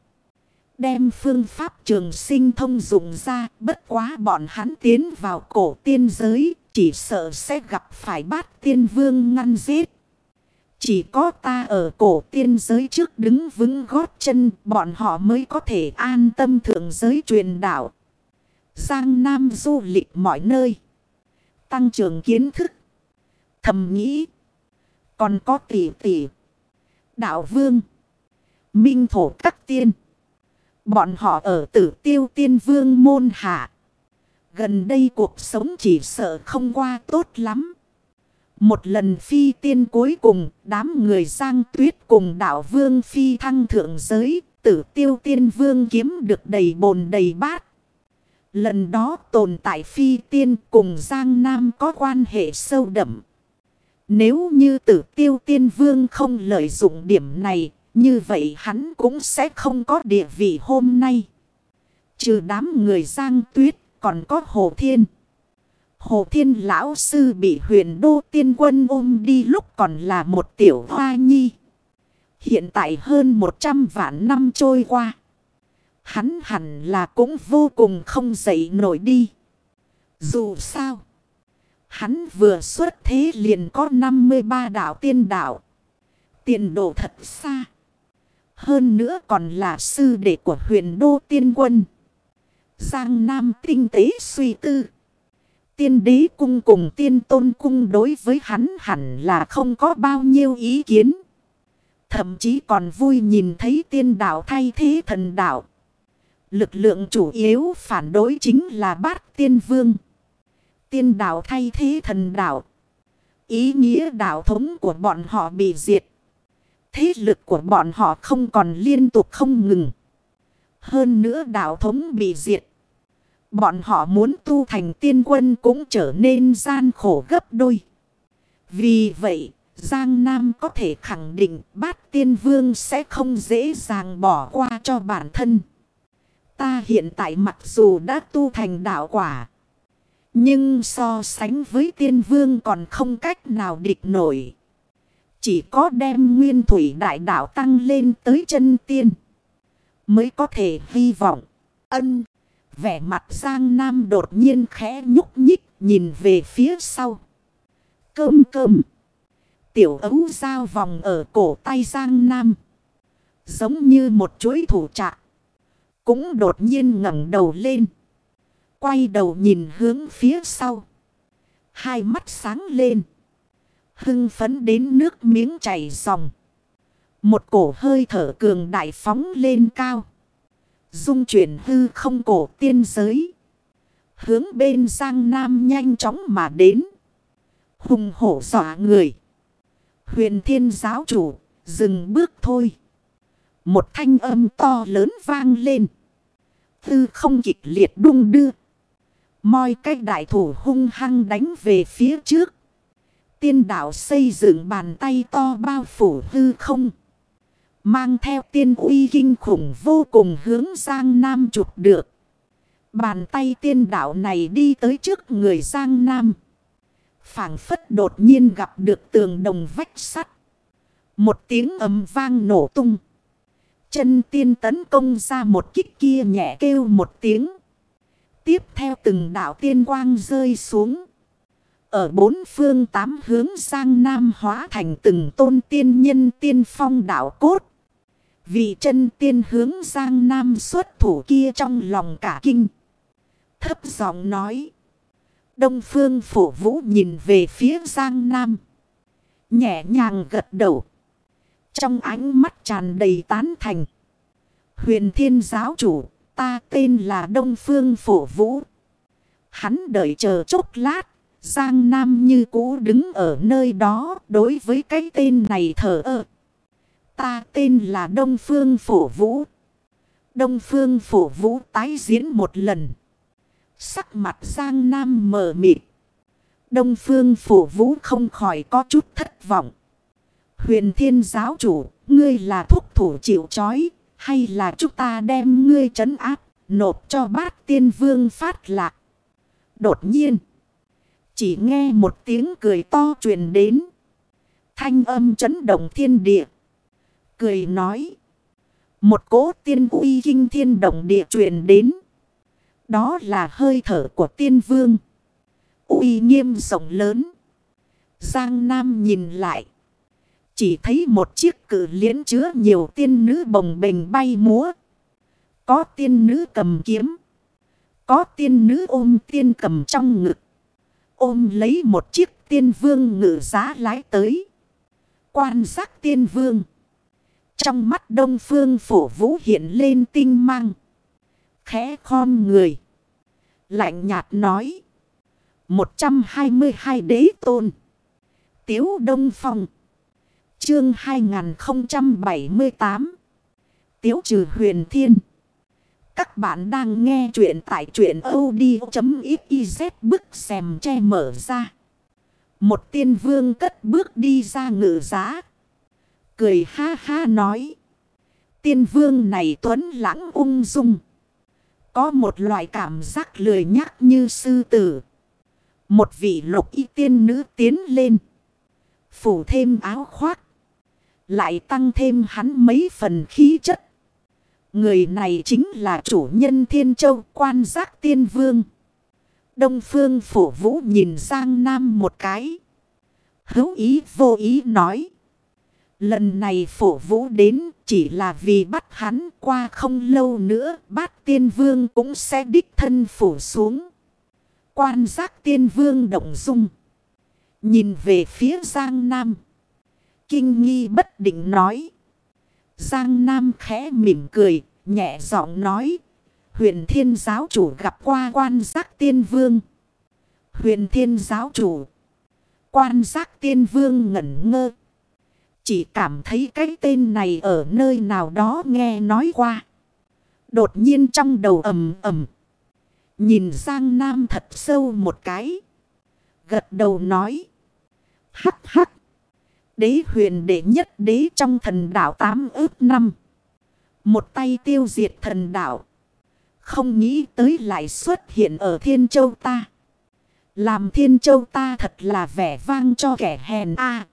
Đem phương pháp trường sinh thông dụng ra, bất quá bọn hắn tiến vào cổ tiên giới, chỉ sợ sẽ gặp phải bát tiên vương ngăn giết. Chỉ có ta ở cổ tiên giới trước đứng vững gót chân, bọn họ mới có thể an tâm thượng giới truyền đạo. Giang Nam du lịch mọi nơi. Tăng trưởng kiến thức. Thầm nghĩ. Còn có tỷ tỷ. Đạo vương. Minh thổ các tiên. Bọn họ ở tử tiêu tiên vương môn hạ. Gần đây cuộc sống chỉ sợ không qua tốt lắm. Một lần phi tiên cuối cùng, đám người giang tuyết cùng đạo vương phi thăng thượng giới, tử tiêu tiên vương kiếm được đầy bồn đầy bát. Lần đó tồn tại phi tiên cùng Giang Nam có quan hệ sâu đậm. Nếu như tử tiêu tiên vương không lợi dụng điểm này, như vậy hắn cũng sẽ không có địa vị hôm nay. Trừ đám người Giang Tuyết, còn có Hồ Thiên. Hồ Thiên Lão Sư bị huyền đô tiên quân ôm đi lúc còn là một tiểu hoa nhi. Hiện tại hơn 100 vạn năm trôi qua. Hắn hẳn là cũng vô cùng không dậy nổi đi. Dù sao. Hắn vừa xuất thế liền có 53 đạo tiên đạo. Tiền đồ thật xa. Hơn nữa còn là sư đệ của huyền đô tiên quân. Giang Nam tinh tế suy tư. Tiên đế cung cùng tiên tôn cung đối với hắn hẳn là không có bao nhiêu ý kiến. Thậm chí còn vui nhìn thấy tiên đạo thay thế thần đạo. Lực lượng chủ yếu phản đối chính là bát tiên vương. Tiên đạo thay thế thần đạo. Ý nghĩa đạo thống của bọn họ bị diệt. Thế lực của bọn họ không còn liên tục không ngừng. Hơn nữa đạo thống bị diệt. Bọn họ muốn tu thành tiên quân cũng trở nên gian khổ gấp đôi. Vì vậy, Giang Nam có thể khẳng định bát tiên vương sẽ không dễ dàng bỏ qua cho bản thân. Ta hiện tại mặc dù đã tu thành đạo quả. Nhưng so sánh với tiên vương còn không cách nào địch nổi. Chỉ có đem nguyên thủy đại đạo tăng lên tới chân tiên. Mới có thể hy vọng. Ân. Vẻ mặt Giang Nam đột nhiên khẽ nhúc nhích, nhìn về phía sau. Cơm cơm. Tiểu ấu dao vòng ở cổ tay Giang Nam. Giống như một chuỗi thủ trạng. Cũng đột nhiên ngẩng đầu lên. Quay đầu nhìn hướng phía sau. Hai mắt sáng lên. Hưng phấn đến nước miếng chảy dòng. Một cổ hơi thở cường đại phóng lên cao. Dung chuyển hư không cổ tiên giới. Hướng bên Giang Nam nhanh chóng mà đến. Hùng hổ dọa người. Huyền thiên giáo chủ, dừng bước thôi. Một thanh âm to lớn vang lên. Tư không kịch liệt đung đưa. Moi cách đại thủ hung hăng đánh về phía trước. Tiên đạo xây dựng bàn tay to bao phủ hư không. Mang theo tiên uy kinh khủng vô cùng hướng Giang Nam chụp được. Bàn tay tiên đạo này đi tới trước người Giang Nam. phảng phất đột nhiên gặp được tường đồng vách sắt. Một tiếng ầm vang nổ tung. Chân tiên tấn công ra một kích kia nhẹ kêu một tiếng. Tiếp theo từng đạo tiên quang rơi xuống. Ở bốn phương tám hướng sang nam hóa thành từng tôn tiên nhân tiên phong đạo cốt. Vị chân tiên hướng sang nam xuất thủ kia trong lòng cả kinh. Thấp giọng nói. Đông phương phổ vũ nhìn về phía Giang Nam. Nhẹ nhàng gật đầu. Trong ánh mắt tràn đầy tán thành. Huyền thiên giáo chủ, ta tên là Đông Phương Phổ Vũ. Hắn đợi chờ chốc lát, Giang Nam như cũ đứng ở nơi đó đối với cái tên này thở ơ. Ta tên là Đông Phương Phổ Vũ. Đông Phương Phổ Vũ tái diễn một lần. Sắc mặt Giang Nam mờ mịt. Đông Phương Phổ Vũ không khỏi có chút thất vọng. Huyền Thiên Giáo Chủ, ngươi là thúc thủ chịu chói, hay là chúng ta đem ngươi trấn áp, nộp cho bát tiên vương phát lạc. Đột nhiên, chỉ nghe một tiếng cười to truyền đến. Thanh âm chấn động thiên địa. Cười nói. Một cỗ tiên uy kinh thiên động địa truyền đến. Đó là hơi thở của tiên vương. uy nghiêm rộng lớn. Giang Nam nhìn lại. Chỉ thấy một chiếc cử liễn chứa nhiều tiên nữ bồng bềnh bay múa. Có tiên nữ cầm kiếm. Có tiên nữ ôm tiên cầm trong ngực. Ôm lấy một chiếc tiên vương ngự giá lái tới. Quan sát tiên vương. Trong mắt đông phương phổ vũ hiện lên tinh mang. Khẽ khom người. Lạnh nhạt nói. 122 đế tôn. Tiếu Đông Phong. Chương 2078. Tiếu trừ huyền thiên. Các bạn đang nghe chuyện tại truyện od.xyz bức xèm che mở ra. Một tiên vương cất bước đi ra ngự giá. Cười ha ha nói. Tiên vương này tuấn lãng ung dung. Có một loại cảm giác lười nhắc như sư tử. Một vị lục y tiên nữ tiến lên. Phủ thêm áo khoác. Lại tăng thêm hắn mấy phần khí chất. Người này chính là chủ nhân Thiên Châu, quan giác tiên vương. Đông phương phủ vũ nhìn Giang Nam một cái. Hữu ý vô ý nói. Lần này phổ vũ đến chỉ là vì bắt hắn qua không lâu nữa, bát tiên vương cũng sẽ đích thân phủ xuống. Quan giác tiên vương động dung. Nhìn về phía Giang Nam. Kinh nghi bất định nói. Giang Nam khẽ mỉm cười, nhẹ giọng nói. Huyền thiên giáo chủ gặp qua quan giác tiên vương. Huyền thiên giáo chủ. Quan giác tiên vương ngẩn ngơ. Chỉ cảm thấy cái tên này ở nơi nào đó nghe nói qua. Đột nhiên trong đầu ầm ầm. Nhìn Giang Nam thật sâu một cái. Gật đầu nói. Hắc hắc. Đế huyền đệ nhất đế trong thần đảo tám ước năm. Một tay tiêu diệt thần đảo. Không nghĩ tới lại xuất hiện ở Thiên Châu ta. Làm Thiên Châu ta thật là vẻ vang cho kẻ hèn a.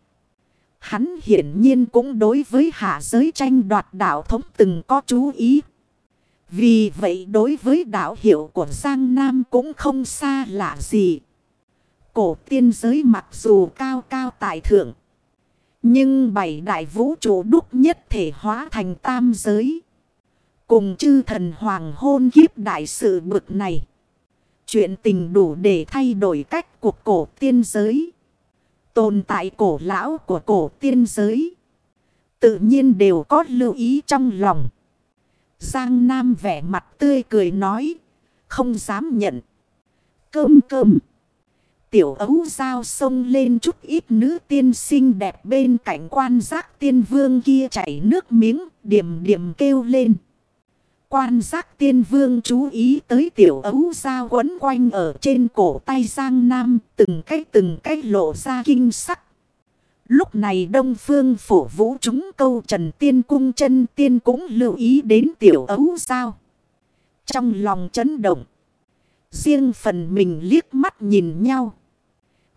Hắn hiển nhiên cũng đối với hạ giới tranh đoạt đạo thống từng có chú ý. Vì vậy đối với đạo hiệu của Giang Nam cũng không xa lạ gì. Cổ tiên giới mặc dù cao cao tại thượng. Nhưng bảy đại vũ trụ đúc nhất thể hóa thành tam giới. Cùng chư thần hoàng hôn kiếp đại sự bực này. Chuyện tình đủ để thay đổi cách cuộc cổ tiên giới. Tồn tại cổ lão của cổ tiên giới. Tự nhiên đều có lưu ý trong lòng. Giang Nam vẻ mặt tươi cười nói. Không dám nhận. Cơm cơm. Tiểu ấu giao sông lên chút ít nữ tiên xinh đẹp bên cạnh quan giác tiên vương kia chảy nước miếng. Điểm điểm kêu lên. Quan giác tiên vương chú ý tới tiểu ấu giao quấn quanh ở trên cổ tay Giang Nam, từng cái từng cái lộ ra kinh sắc. Lúc này Đông Phương phổ vũ chúng câu Trần Tiên Cung chân Tiên cũng lưu ý đến tiểu ấu sao. Trong lòng chấn động, riêng phần mình liếc mắt nhìn nhau.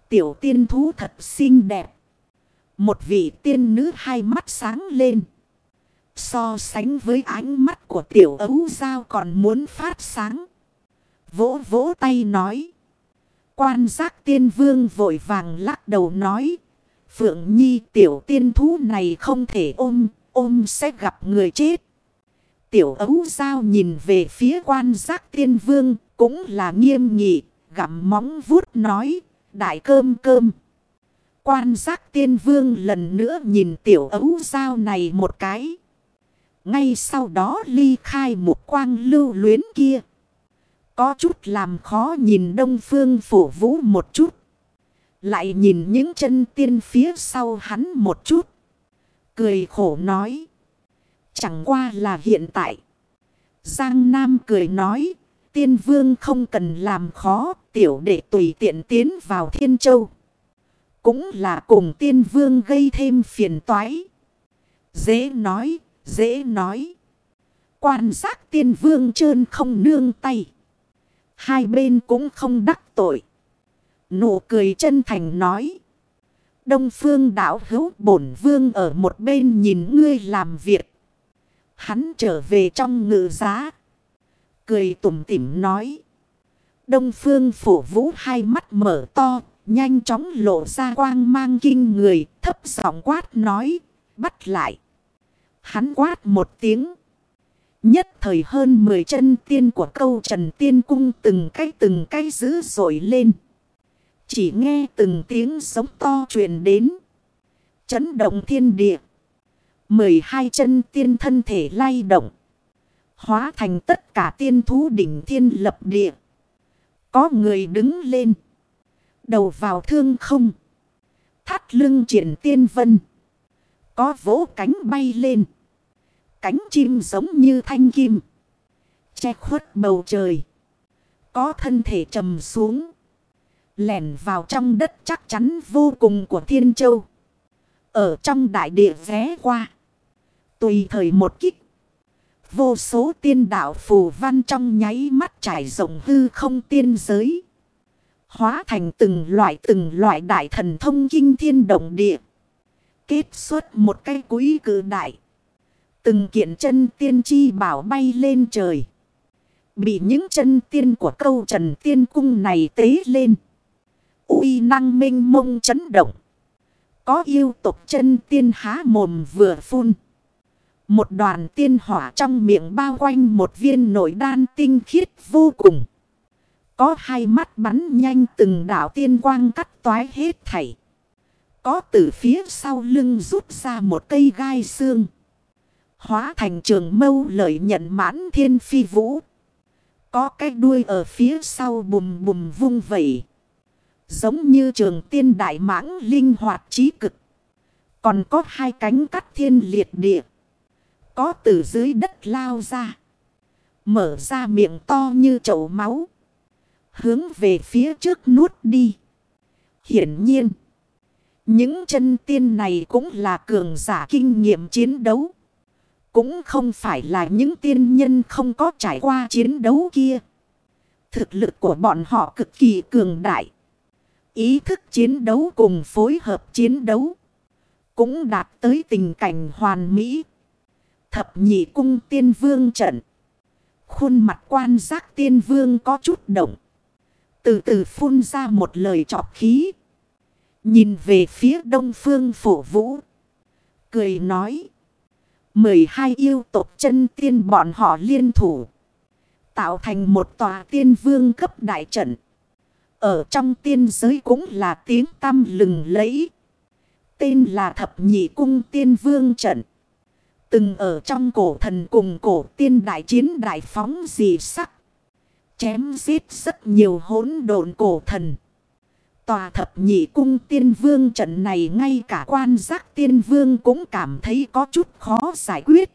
Tiểu tiên thú thật xinh đẹp. Một vị tiên nữ hai mắt sáng lên. So sánh với ánh mắt của tiểu ấu giao còn muốn phát sáng. Vỗ vỗ tay nói. Quan giác tiên vương vội vàng lắc đầu nói. Phượng Nhi tiểu tiên thú này không thể ôm, ôm sẽ gặp người chết. Tiểu ấu giao nhìn về phía quan giác tiên vương cũng là nghiêm nghị, gặm móng vuốt nói, đại cơm cơm. Quan giác tiên vương lần nữa nhìn tiểu ấu giao này một cái. Ngay sau đó ly khai một quang lưu luyến kia. Có chút làm khó nhìn đông phương phủ vũ một chút. Lại nhìn những chân tiên phía sau hắn một chút. Cười khổ nói. Chẳng qua là hiện tại. Giang Nam cười nói. Tiên vương không cần làm khó. Tiểu để tùy tiện tiến vào Thiên Châu. Cũng là cùng tiên vương gây thêm phiền toái. Dễ nói, dễ nói. Quan sát tiên vương trơn không nương tay. Hai bên cũng không đắc tội. Nụ cười chân thành nói. Đông phương đảo hữu bổn vương ở một bên nhìn ngươi làm việc. Hắn trở về trong ngự giá. Cười tủm tỉm nói. Đông phương phủ vũ hai mắt mở to. Nhanh chóng lộ ra quang mang kinh người. Thấp giọng quát nói. Bắt lại. Hắn quát một tiếng. Nhất thời hơn 10 chân tiên của câu trần tiên cung từng cái từng cái dữ dội lên. Chỉ nghe từng tiếng sống to truyền đến. Chấn động thiên địa. 12 chân tiên thân thể lay động. Hóa thành tất cả tiên thú đỉnh thiên lập địa. Có người đứng lên. Đầu vào thương không. Thắt lưng triển tiên vân. Có vỗ cánh bay lên. Cánh chim giống như thanh kim. Che khuất bầu trời. Có thân thể trầm xuống. Lẻn vào trong đất chắc chắn vô cùng của Thiên Châu. Ở trong đại địa ghé qua. Tùy thời một kích. Vô số tiên đạo phù văn trong nháy mắt trải rộng hư không tiên giới. Hóa thành từng loại từng loại đại thần thông kinh thiên động địa. Kết xuất một cái quý cử đại. Từng kiện chân tiên chi bảo bay lên trời. Bị những chân tiên của câu trần tiên cung này tế lên. uy năng minh mông chấn động. Có yêu tục chân tiên há mồm vừa phun. Một đoàn tiên hỏa trong miệng bao quanh một viên nội đan tinh khiết vô cùng. Có hai mắt bắn nhanh từng đảo tiên quang cắt toái hết thảy. Có từ phía sau lưng rút ra một cây gai xương. Hóa thành trường mâu lợi nhận mãn thiên phi vũ. Có cái đuôi ở phía sau bùm bùm vung vẩy. Giống như trường tiên đại mãng linh hoạt trí cực. Còn có hai cánh cắt thiên liệt địa. Có từ dưới đất lao ra. Mở ra miệng to như chậu máu. Hướng về phía trước nuốt đi. Hiển nhiên. Những chân tiên này cũng là cường giả kinh nghiệm chiến đấu. Cũng không phải là những tiên nhân không có trải qua chiến đấu kia. Thực lực của bọn họ cực kỳ cường đại. Ý thức chiến đấu cùng phối hợp chiến đấu. Cũng đạt tới tình cảnh hoàn mỹ. Thập nhị cung tiên vương trận. Khuôn mặt quan giác tiên vương có chút động. Từ từ phun ra một lời chọc khí. Nhìn về phía đông phương phổ vũ. Cười nói. 12 yêu tộc chân tiên bọn họ liên thủ. Tạo thành một tòa tiên vương cấp đại trận. Ở trong tiên giới cũng là tiếng tâm lừng lẫy. Tên là thập nhị cung tiên vương trận. Từng ở trong cổ thần cùng cổ tiên đại chiến đại phóng dị sắc. Chém giết rất nhiều hỗn độn cổ thần. Tòa thập nhị cung tiên vương trận này ngay cả quan giác tiên vương cũng cảm thấy có chút khó giải quyết.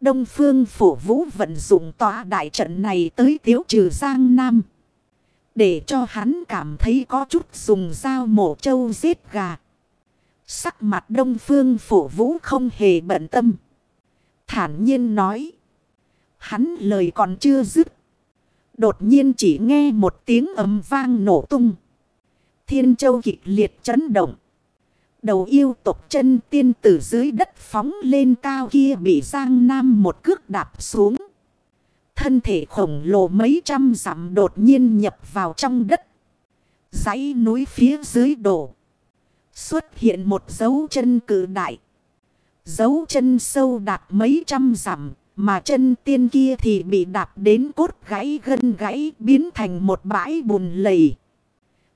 Đông phương phổ vũ vận dụng tòa đại trận này tới tiếu trừ Giang Nam. Để cho hắn cảm thấy có chút dùng dao mổ trâu giết gà. Sắc mặt đông phương phổ vũ không hề bận tâm. Thản nhiên nói. Hắn lời còn chưa dứt. Đột nhiên chỉ nghe một tiếng ấm vang nổ tung. Thiên châu kịch liệt chấn động. Đầu yêu tộc chân tiên từ dưới đất phóng lên cao kia bị Giang Nam một cước đạp xuống. Thân thể khổng lồ mấy trăm dặm đột nhiên nhập vào trong đất. dãy núi phía dưới đổ. Xuất hiện một dấu chân cử đại. Dấu chân sâu đạt mấy trăm dặm. Mà chân tiên kia thì bị đạp đến cốt gãy gân gãy biến thành một bãi bùn lầy.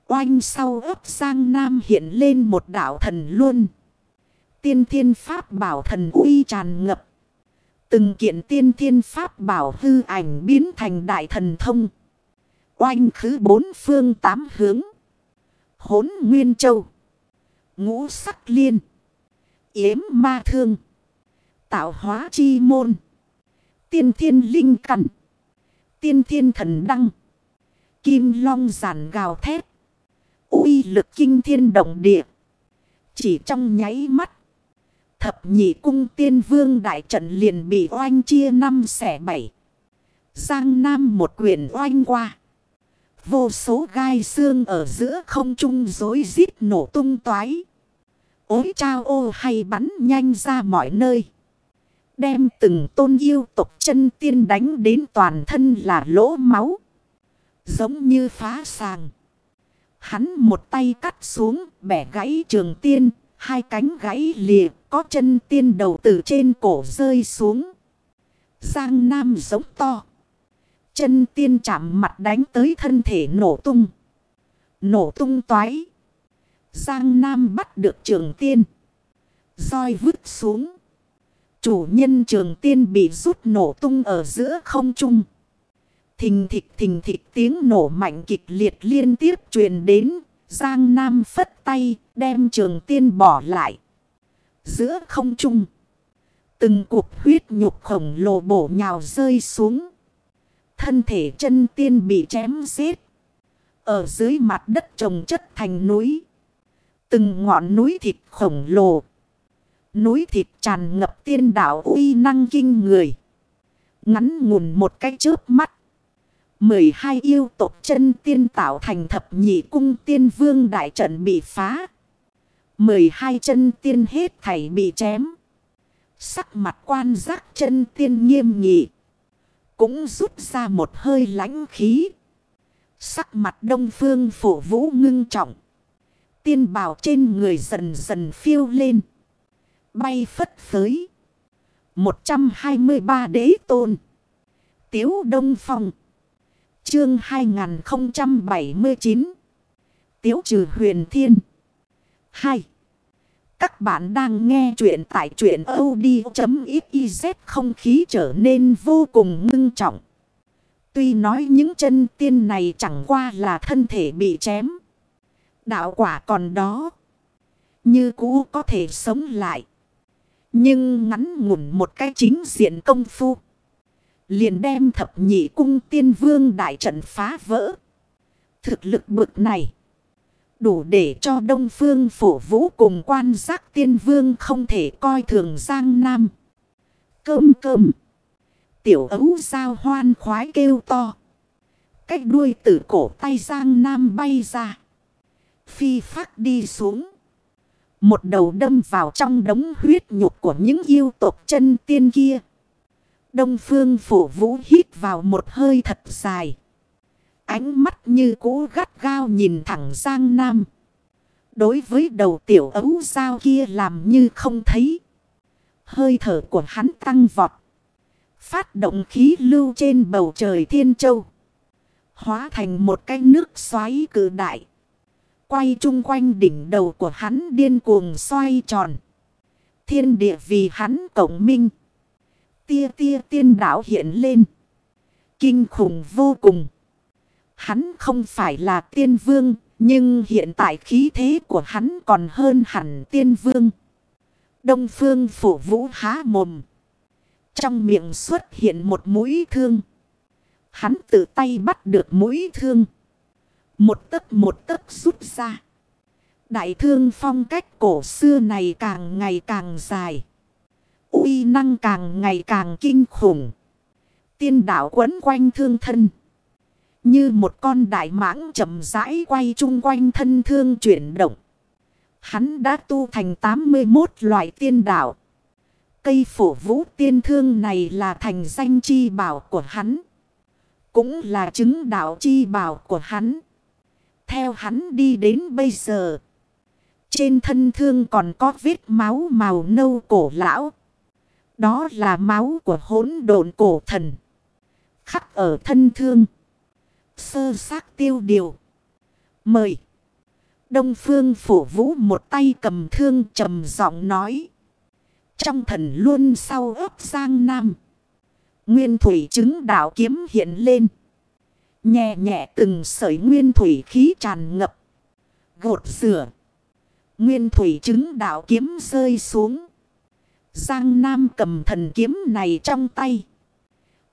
Oanh sau ấp sang nam hiện lên một đảo thần luôn. Tiên thiên pháp bảo thần uy tràn ngập. Từng kiện tiên thiên pháp bảo hư ảnh biến thành đại thần thông. Oanh khứ bốn phương tám hướng. Hốn Nguyên Châu. Ngũ sắc liên. Yếm ma thương. Tạo hóa chi môn. Tiên thiên linh cẩn. Tiên thiên thần đăng. Kim long giản gào thét, uy lực kinh thiên động địa. Chỉ trong nháy mắt. Thập nhị cung tiên vương đại trận liền bị oanh chia năm xẻ bảy. Giang Nam một quyền oanh qua. Vô số gai xương ở giữa không trung dối rít nổ tung toái. Ối trao ô hay bắn nhanh ra mọi nơi. Đem từng tôn yêu tộc chân tiên đánh đến toàn thân là lỗ máu. Giống như phá sàng. Hắn một tay cắt xuống, bẻ gãy trường tiên, hai cánh gãy lìa, có chân tiên đầu từ trên cổ rơi xuống. Giang Nam giống to. Chân tiên chạm mặt đánh tới thân thể nổ tung. Nổ tung toái. Giang Nam bắt được trường tiên. roi vứt xuống. Chủ nhân trường tiên bị rút nổ tung ở giữa không trung. Thình thịch thình thịch tiếng nổ mạnh kịch liệt liên tiếp truyền đến. Giang Nam phất tay, đem trường tiên bỏ lại. Giữa không trung. Từng cục huyết nhục khổng lồ bổ nhào rơi xuống. Thân thể chân tiên bị chém giết. Ở dưới mặt đất trồng chất thành núi. Từng ngọn núi thịt khổng lồ. Núi thịt tràn ngập tiên đạo uy năng kinh người. Ngắn ngủn một cái chớp mắt. 12 yêu tộc chân tiên tạo thành thập nhị cung tiên vương đại trận bị phá. 12 chân tiên hết thảy bị chém. Sắc mặt quan giác chân tiên nghiêm nghị. Cũng rút ra một hơi lãnh khí. Sắc mặt đông phương phổ vũ ngưng trọng. Tiên bào trên người dần dần phiêu lên. Bay phất phới. 123 đế tôn. Tiếu đông phong. Chương 2079 Tiếu trừ huyền thiên 2. Các bạn đang nghe chuyện tại chuyện od.xyz không khí trở nên vô cùng ngưng trọng. Tuy nói những chân tiên này chẳng qua là thân thể bị chém. Đạo quả còn đó. Như cũ có thể sống lại. Nhưng ngắn ngủn một cái chính diện công phu. Liền đem thập nhị cung tiên vương đại trận phá vỡ. Thực lực bực này. Đủ để cho đông phương phổ vũ cùng quan giác tiên vương không thể coi thường Giang Nam. Cơm cơm. Tiểu ấu sao hoan khoái kêu to. Cách đuôi từ cổ tay Giang Nam bay ra. Phi phát đi xuống. Một đầu đâm vào trong đống huyết nhục của những yêu tộc chân tiên kia. Đông phương phủ vũ hít vào một hơi thật dài. Ánh mắt như cũ gắt gao nhìn thẳng Giang Nam. Đối với đầu tiểu ấu sao kia làm như không thấy. Hơi thở của hắn tăng vọt. Phát động khí lưu trên bầu trời thiên châu. Hóa thành một cái nước xoáy cử đại. Quay chung quanh đỉnh đầu của hắn điên cuồng xoay tròn. Thiên địa vì hắn cộng minh. Tia tia tiên đảo hiện lên. Kinh khủng vô cùng. Hắn không phải là tiên vương. Nhưng hiện tại khí thế của hắn còn hơn hẳn tiên vương. Đông phương phủ vũ há mồm. Trong miệng xuất hiện một mũi thương. Hắn tự tay bắt được mũi thương. Một tấc một tấc rút ra. Đại thương phong cách cổ xưa này càng ngày càng dài uy năng càng ngày càng kinh khủng. Tiên đạo quấn quanh thương thân. Như một con đại mãng chậm rãi quay chung quanh thân thương chuyển động. Hắn đã tu thành 81 loại tiên đạo. Cây phổ vũ tiên thương này là thành danh chi bảo của hắn. Cũng là chứng đạo chi bảo của hắn. Theo hắn đi đến bây giờ. Trên thân thương còn có vết máu màu nâu cổ lão. Đó là máu của hỗn độn cổ thần. Khắc ở thân thương. Sơ xác tiêu điều. Mời. Đông phương phủ vũ một tay cầm thương trầm giọng nói. Trong thần luôn sau ấp giang nam. Nguyên thủy chứng đạo kiếm hiện lên. Nhẹ nhẹ từng sợi nguyên thủy khí tràn ngập. Gột rửa. Nguyên thủy chứng đạo kiếm rơi xuống. Giang Nam cầm thần kiếm này trong tay.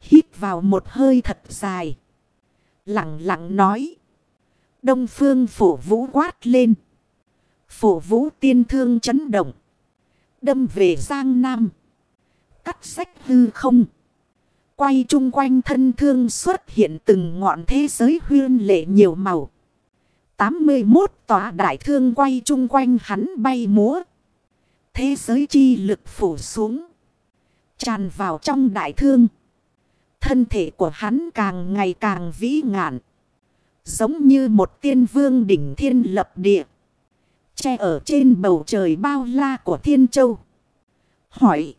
Hít vào một hơi thật dài. Lặng lặng nói. Đông phương phổ vũ quát lên. Phổ vũ tiên thương chấn động. Đâm về Giang Nam. Cắt sách hư không. Quay chung quanh thân thương xuất hiện từng ngọn thế giới huyên lệ nhiều màu. 81 tòa đại thương quay chung quanh hắn bay múa. Thế giới chi lực phủ xuống. Tràn vào trong đại thương. Thân thể của hắn càng ngày càng vĩ ngạn. Giống như một tiên vương đỉnh thiên lập địa. Che ở trên bầu trời bao la của thiên châu. Hỏi.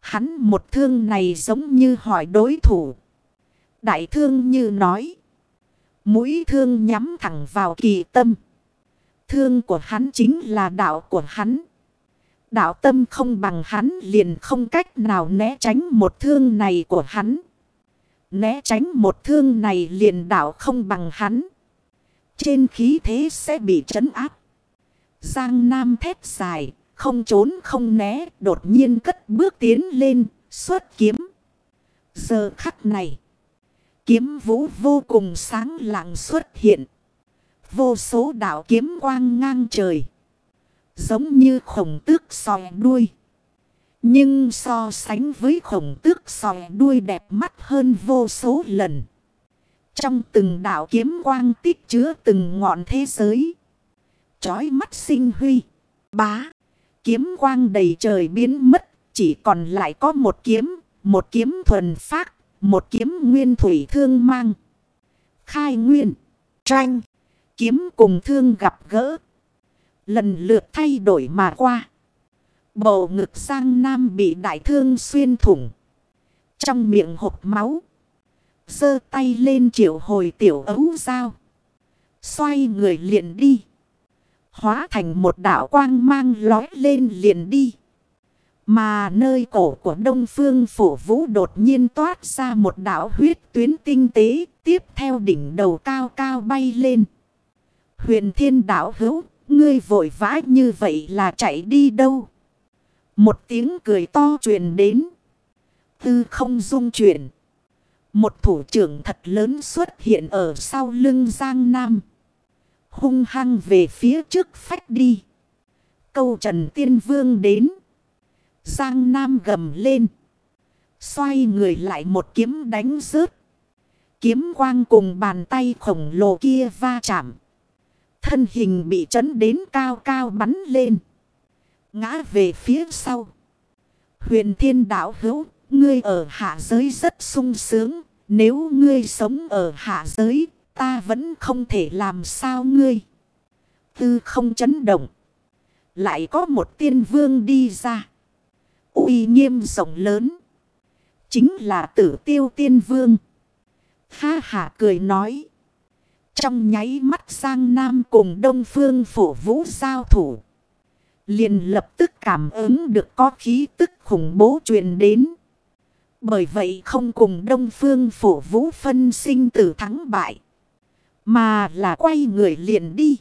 Hắn một thương này giống như hỏi đối thủ. Đại thương như nói. Mũi thương nhắm thẳng vào kỳ tâm. Thương của hắn chính là đạo của hắn. Đạo tâm không bằng hắn liền không cách nào né tránh một thương này của hắn. Né tránh một thương này liền đảo không bằng hắn. Trên khí thế sẽ bị trấn áp. Giang Nam thét dài, không trốn không né, đột nhiên cất bước tiến lên, xuất kiếm. Giờ khắc này, kiếm vũ vô cùng sáng lạng xuất hiện. Vô số đạo kiếm quang ngang trời. Giống như khổng tước sòi đuôi. Nhưng so sánh với khổng tước sòi đuôi đẹp mắt hơn vô số lần. Trong từng đạo kiếm quang tích chứa từng ngọn thế giới. Chói mắt sinh huy. Bá. Kiếm quang đầy trời biến mất. Chỉ còn lại có một kiếm. Một kiếm thuần phát. Một kiếm nguyên thủy thương mang. Khai nguyên. Tranh. Kiếm cùng thương gặp gỡ. Lần lượt thay đổi mà qua. Bầu ngực sang nam bị đại thương xuyên thủng. Trong miệng hộp máu. giơ tay lên triệu hồi tiểu ấu dao. Xoay người liền đi. Hóa thành một đảo quang mang lói lên liền đi. Mà nơi cổ của Đông Phương Phổ Vũ đột nhiên toát ra một đảo huyết tuyến tinh tế. Tiếp theo đỉnh đầu cao cao bay lên. Huyền thiên đảo hữu, ngươi vội vã như vậy là chạy đi đâu? Một tiếng cười to truyền đến. Tư không dung chuyển. Một thủ trưởng thật lớn xuất hiện ở sau lưng Giang Nam. Hung hăng về phía trước phách đi. Câu Trần Tiên Vương đến. Giang Nam gầm lên. Xoay người lại một kiếm đánh rớt. Kiếm quang cùng bàn tay khổng lồ kia va chạm. Thân hình bị chấn đến cao cao bắn lên. Ngã về phía sau. Huyền thiên đạo hữu, ngươi ở hạ giới rất sung sướng. Nếu ngươi sống ở hạ giới, ta vẫn không thể làm sao ngươi. Tư không chấn động. Lại có một tiên vương đi ra. uy nghiêm rộng lớn. Chính là tử tiêu tiên vương. Ha Hạ cười nói. Trong nháy mắt sang Nam cùng Đông Phương phổ vũ giao thủ. Liền lập tức cảm ứng được có khí tức khủng bố truyền đến. Bởi vậy không cùng Đông Phương phổ vũ phân sinh tử thắng bại. Mà là quay người liền đi.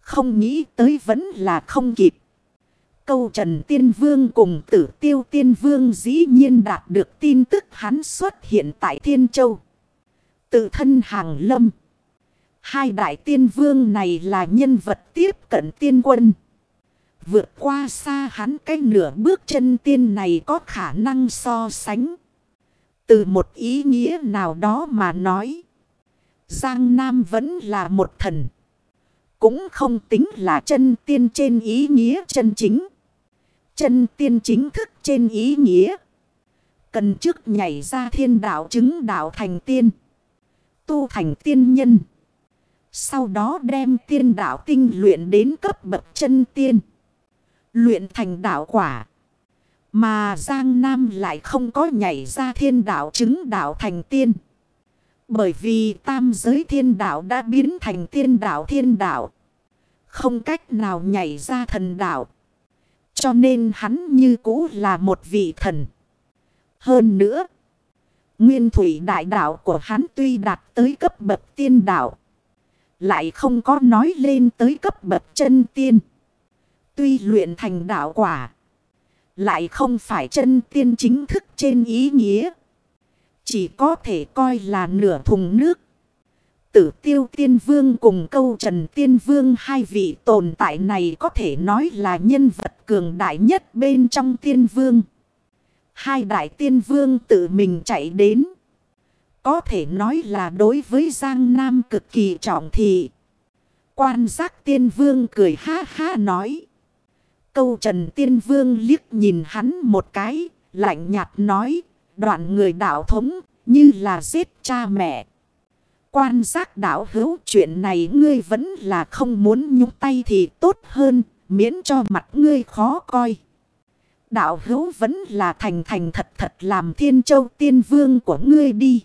Không nghĩ tới vẫn là không kịp. Câu Trần Tiên Vương cùng tử tiêu Tiên Vương dĩ nhiên đạt được tin tức hắn xuất hiện tại Thiên Châu. Tự thân hàng lâm. Hai đại tiên vương này là nhân vật tiếp cận tiên quân. Vượt qua xa hắn, cái nửa bước chân tiên này có khả năng so sánh. Từ một ý nghĩa nào đó mà nói. Giang Nam vẫn là một thần. Cũng không tính là chân tiên trên ý nghĩa chân chính. Chân tiên chính thức trên ý nghĩa. Cần trước nhảy ra thiên đạo chứng đạo thành tiên. Tu thành tiên nhân. Sau đó đem tiên đạo tinh luyện đến cấp bậc chân tiên. Luyện thành đạo quả. Mà Giang Nam lại không có nhảy ra thiên đạo chứng đạo thành tiên. Bởi vì tam giới thiên đạo đã biến thành tiên đạo thiên đạo. Không cách nào nhảy ra thần đạo. Cho nên hắn như cũ là một vị thần. Hơn nữa. Nguyên thủy đại đạo của hắn tuy đạt tới cấp bậc tiên đạo. Lại không có nói lên tới cấp bậc chân tiên. Tuy luyện thành đạo quả. Lại không phải chân tiên chính thức trên ý nghĩa. Chỉ có thể coi là nửa thùng nước. Tử tiêu tiên vương cùng câu trần tiên vương, hai vị tồn tại này có thể nói là nhân vật cường đại nhất bên trong tiên vương. Hai đại tiên vương tự mình chạy đến. Có thể nói là đối với Giang Nam cực kỳ trọng thị. Quan giác tiên vương cười ha ha nói. Câu trần tiên vương liếc nhìn hắn một cái, lạnh nhạt nói, đoạn người đạo thống như là giết cha mẹ. Quan giác đạo hữu chuyện này ngươi vẫn là không muốn nhúc tay thì tốt hơn, miễn cho mặt ngươi khó coi. Đạo hữu vẫn là thành thành thật thật làm thiên châu tiên vương của ngươi đi.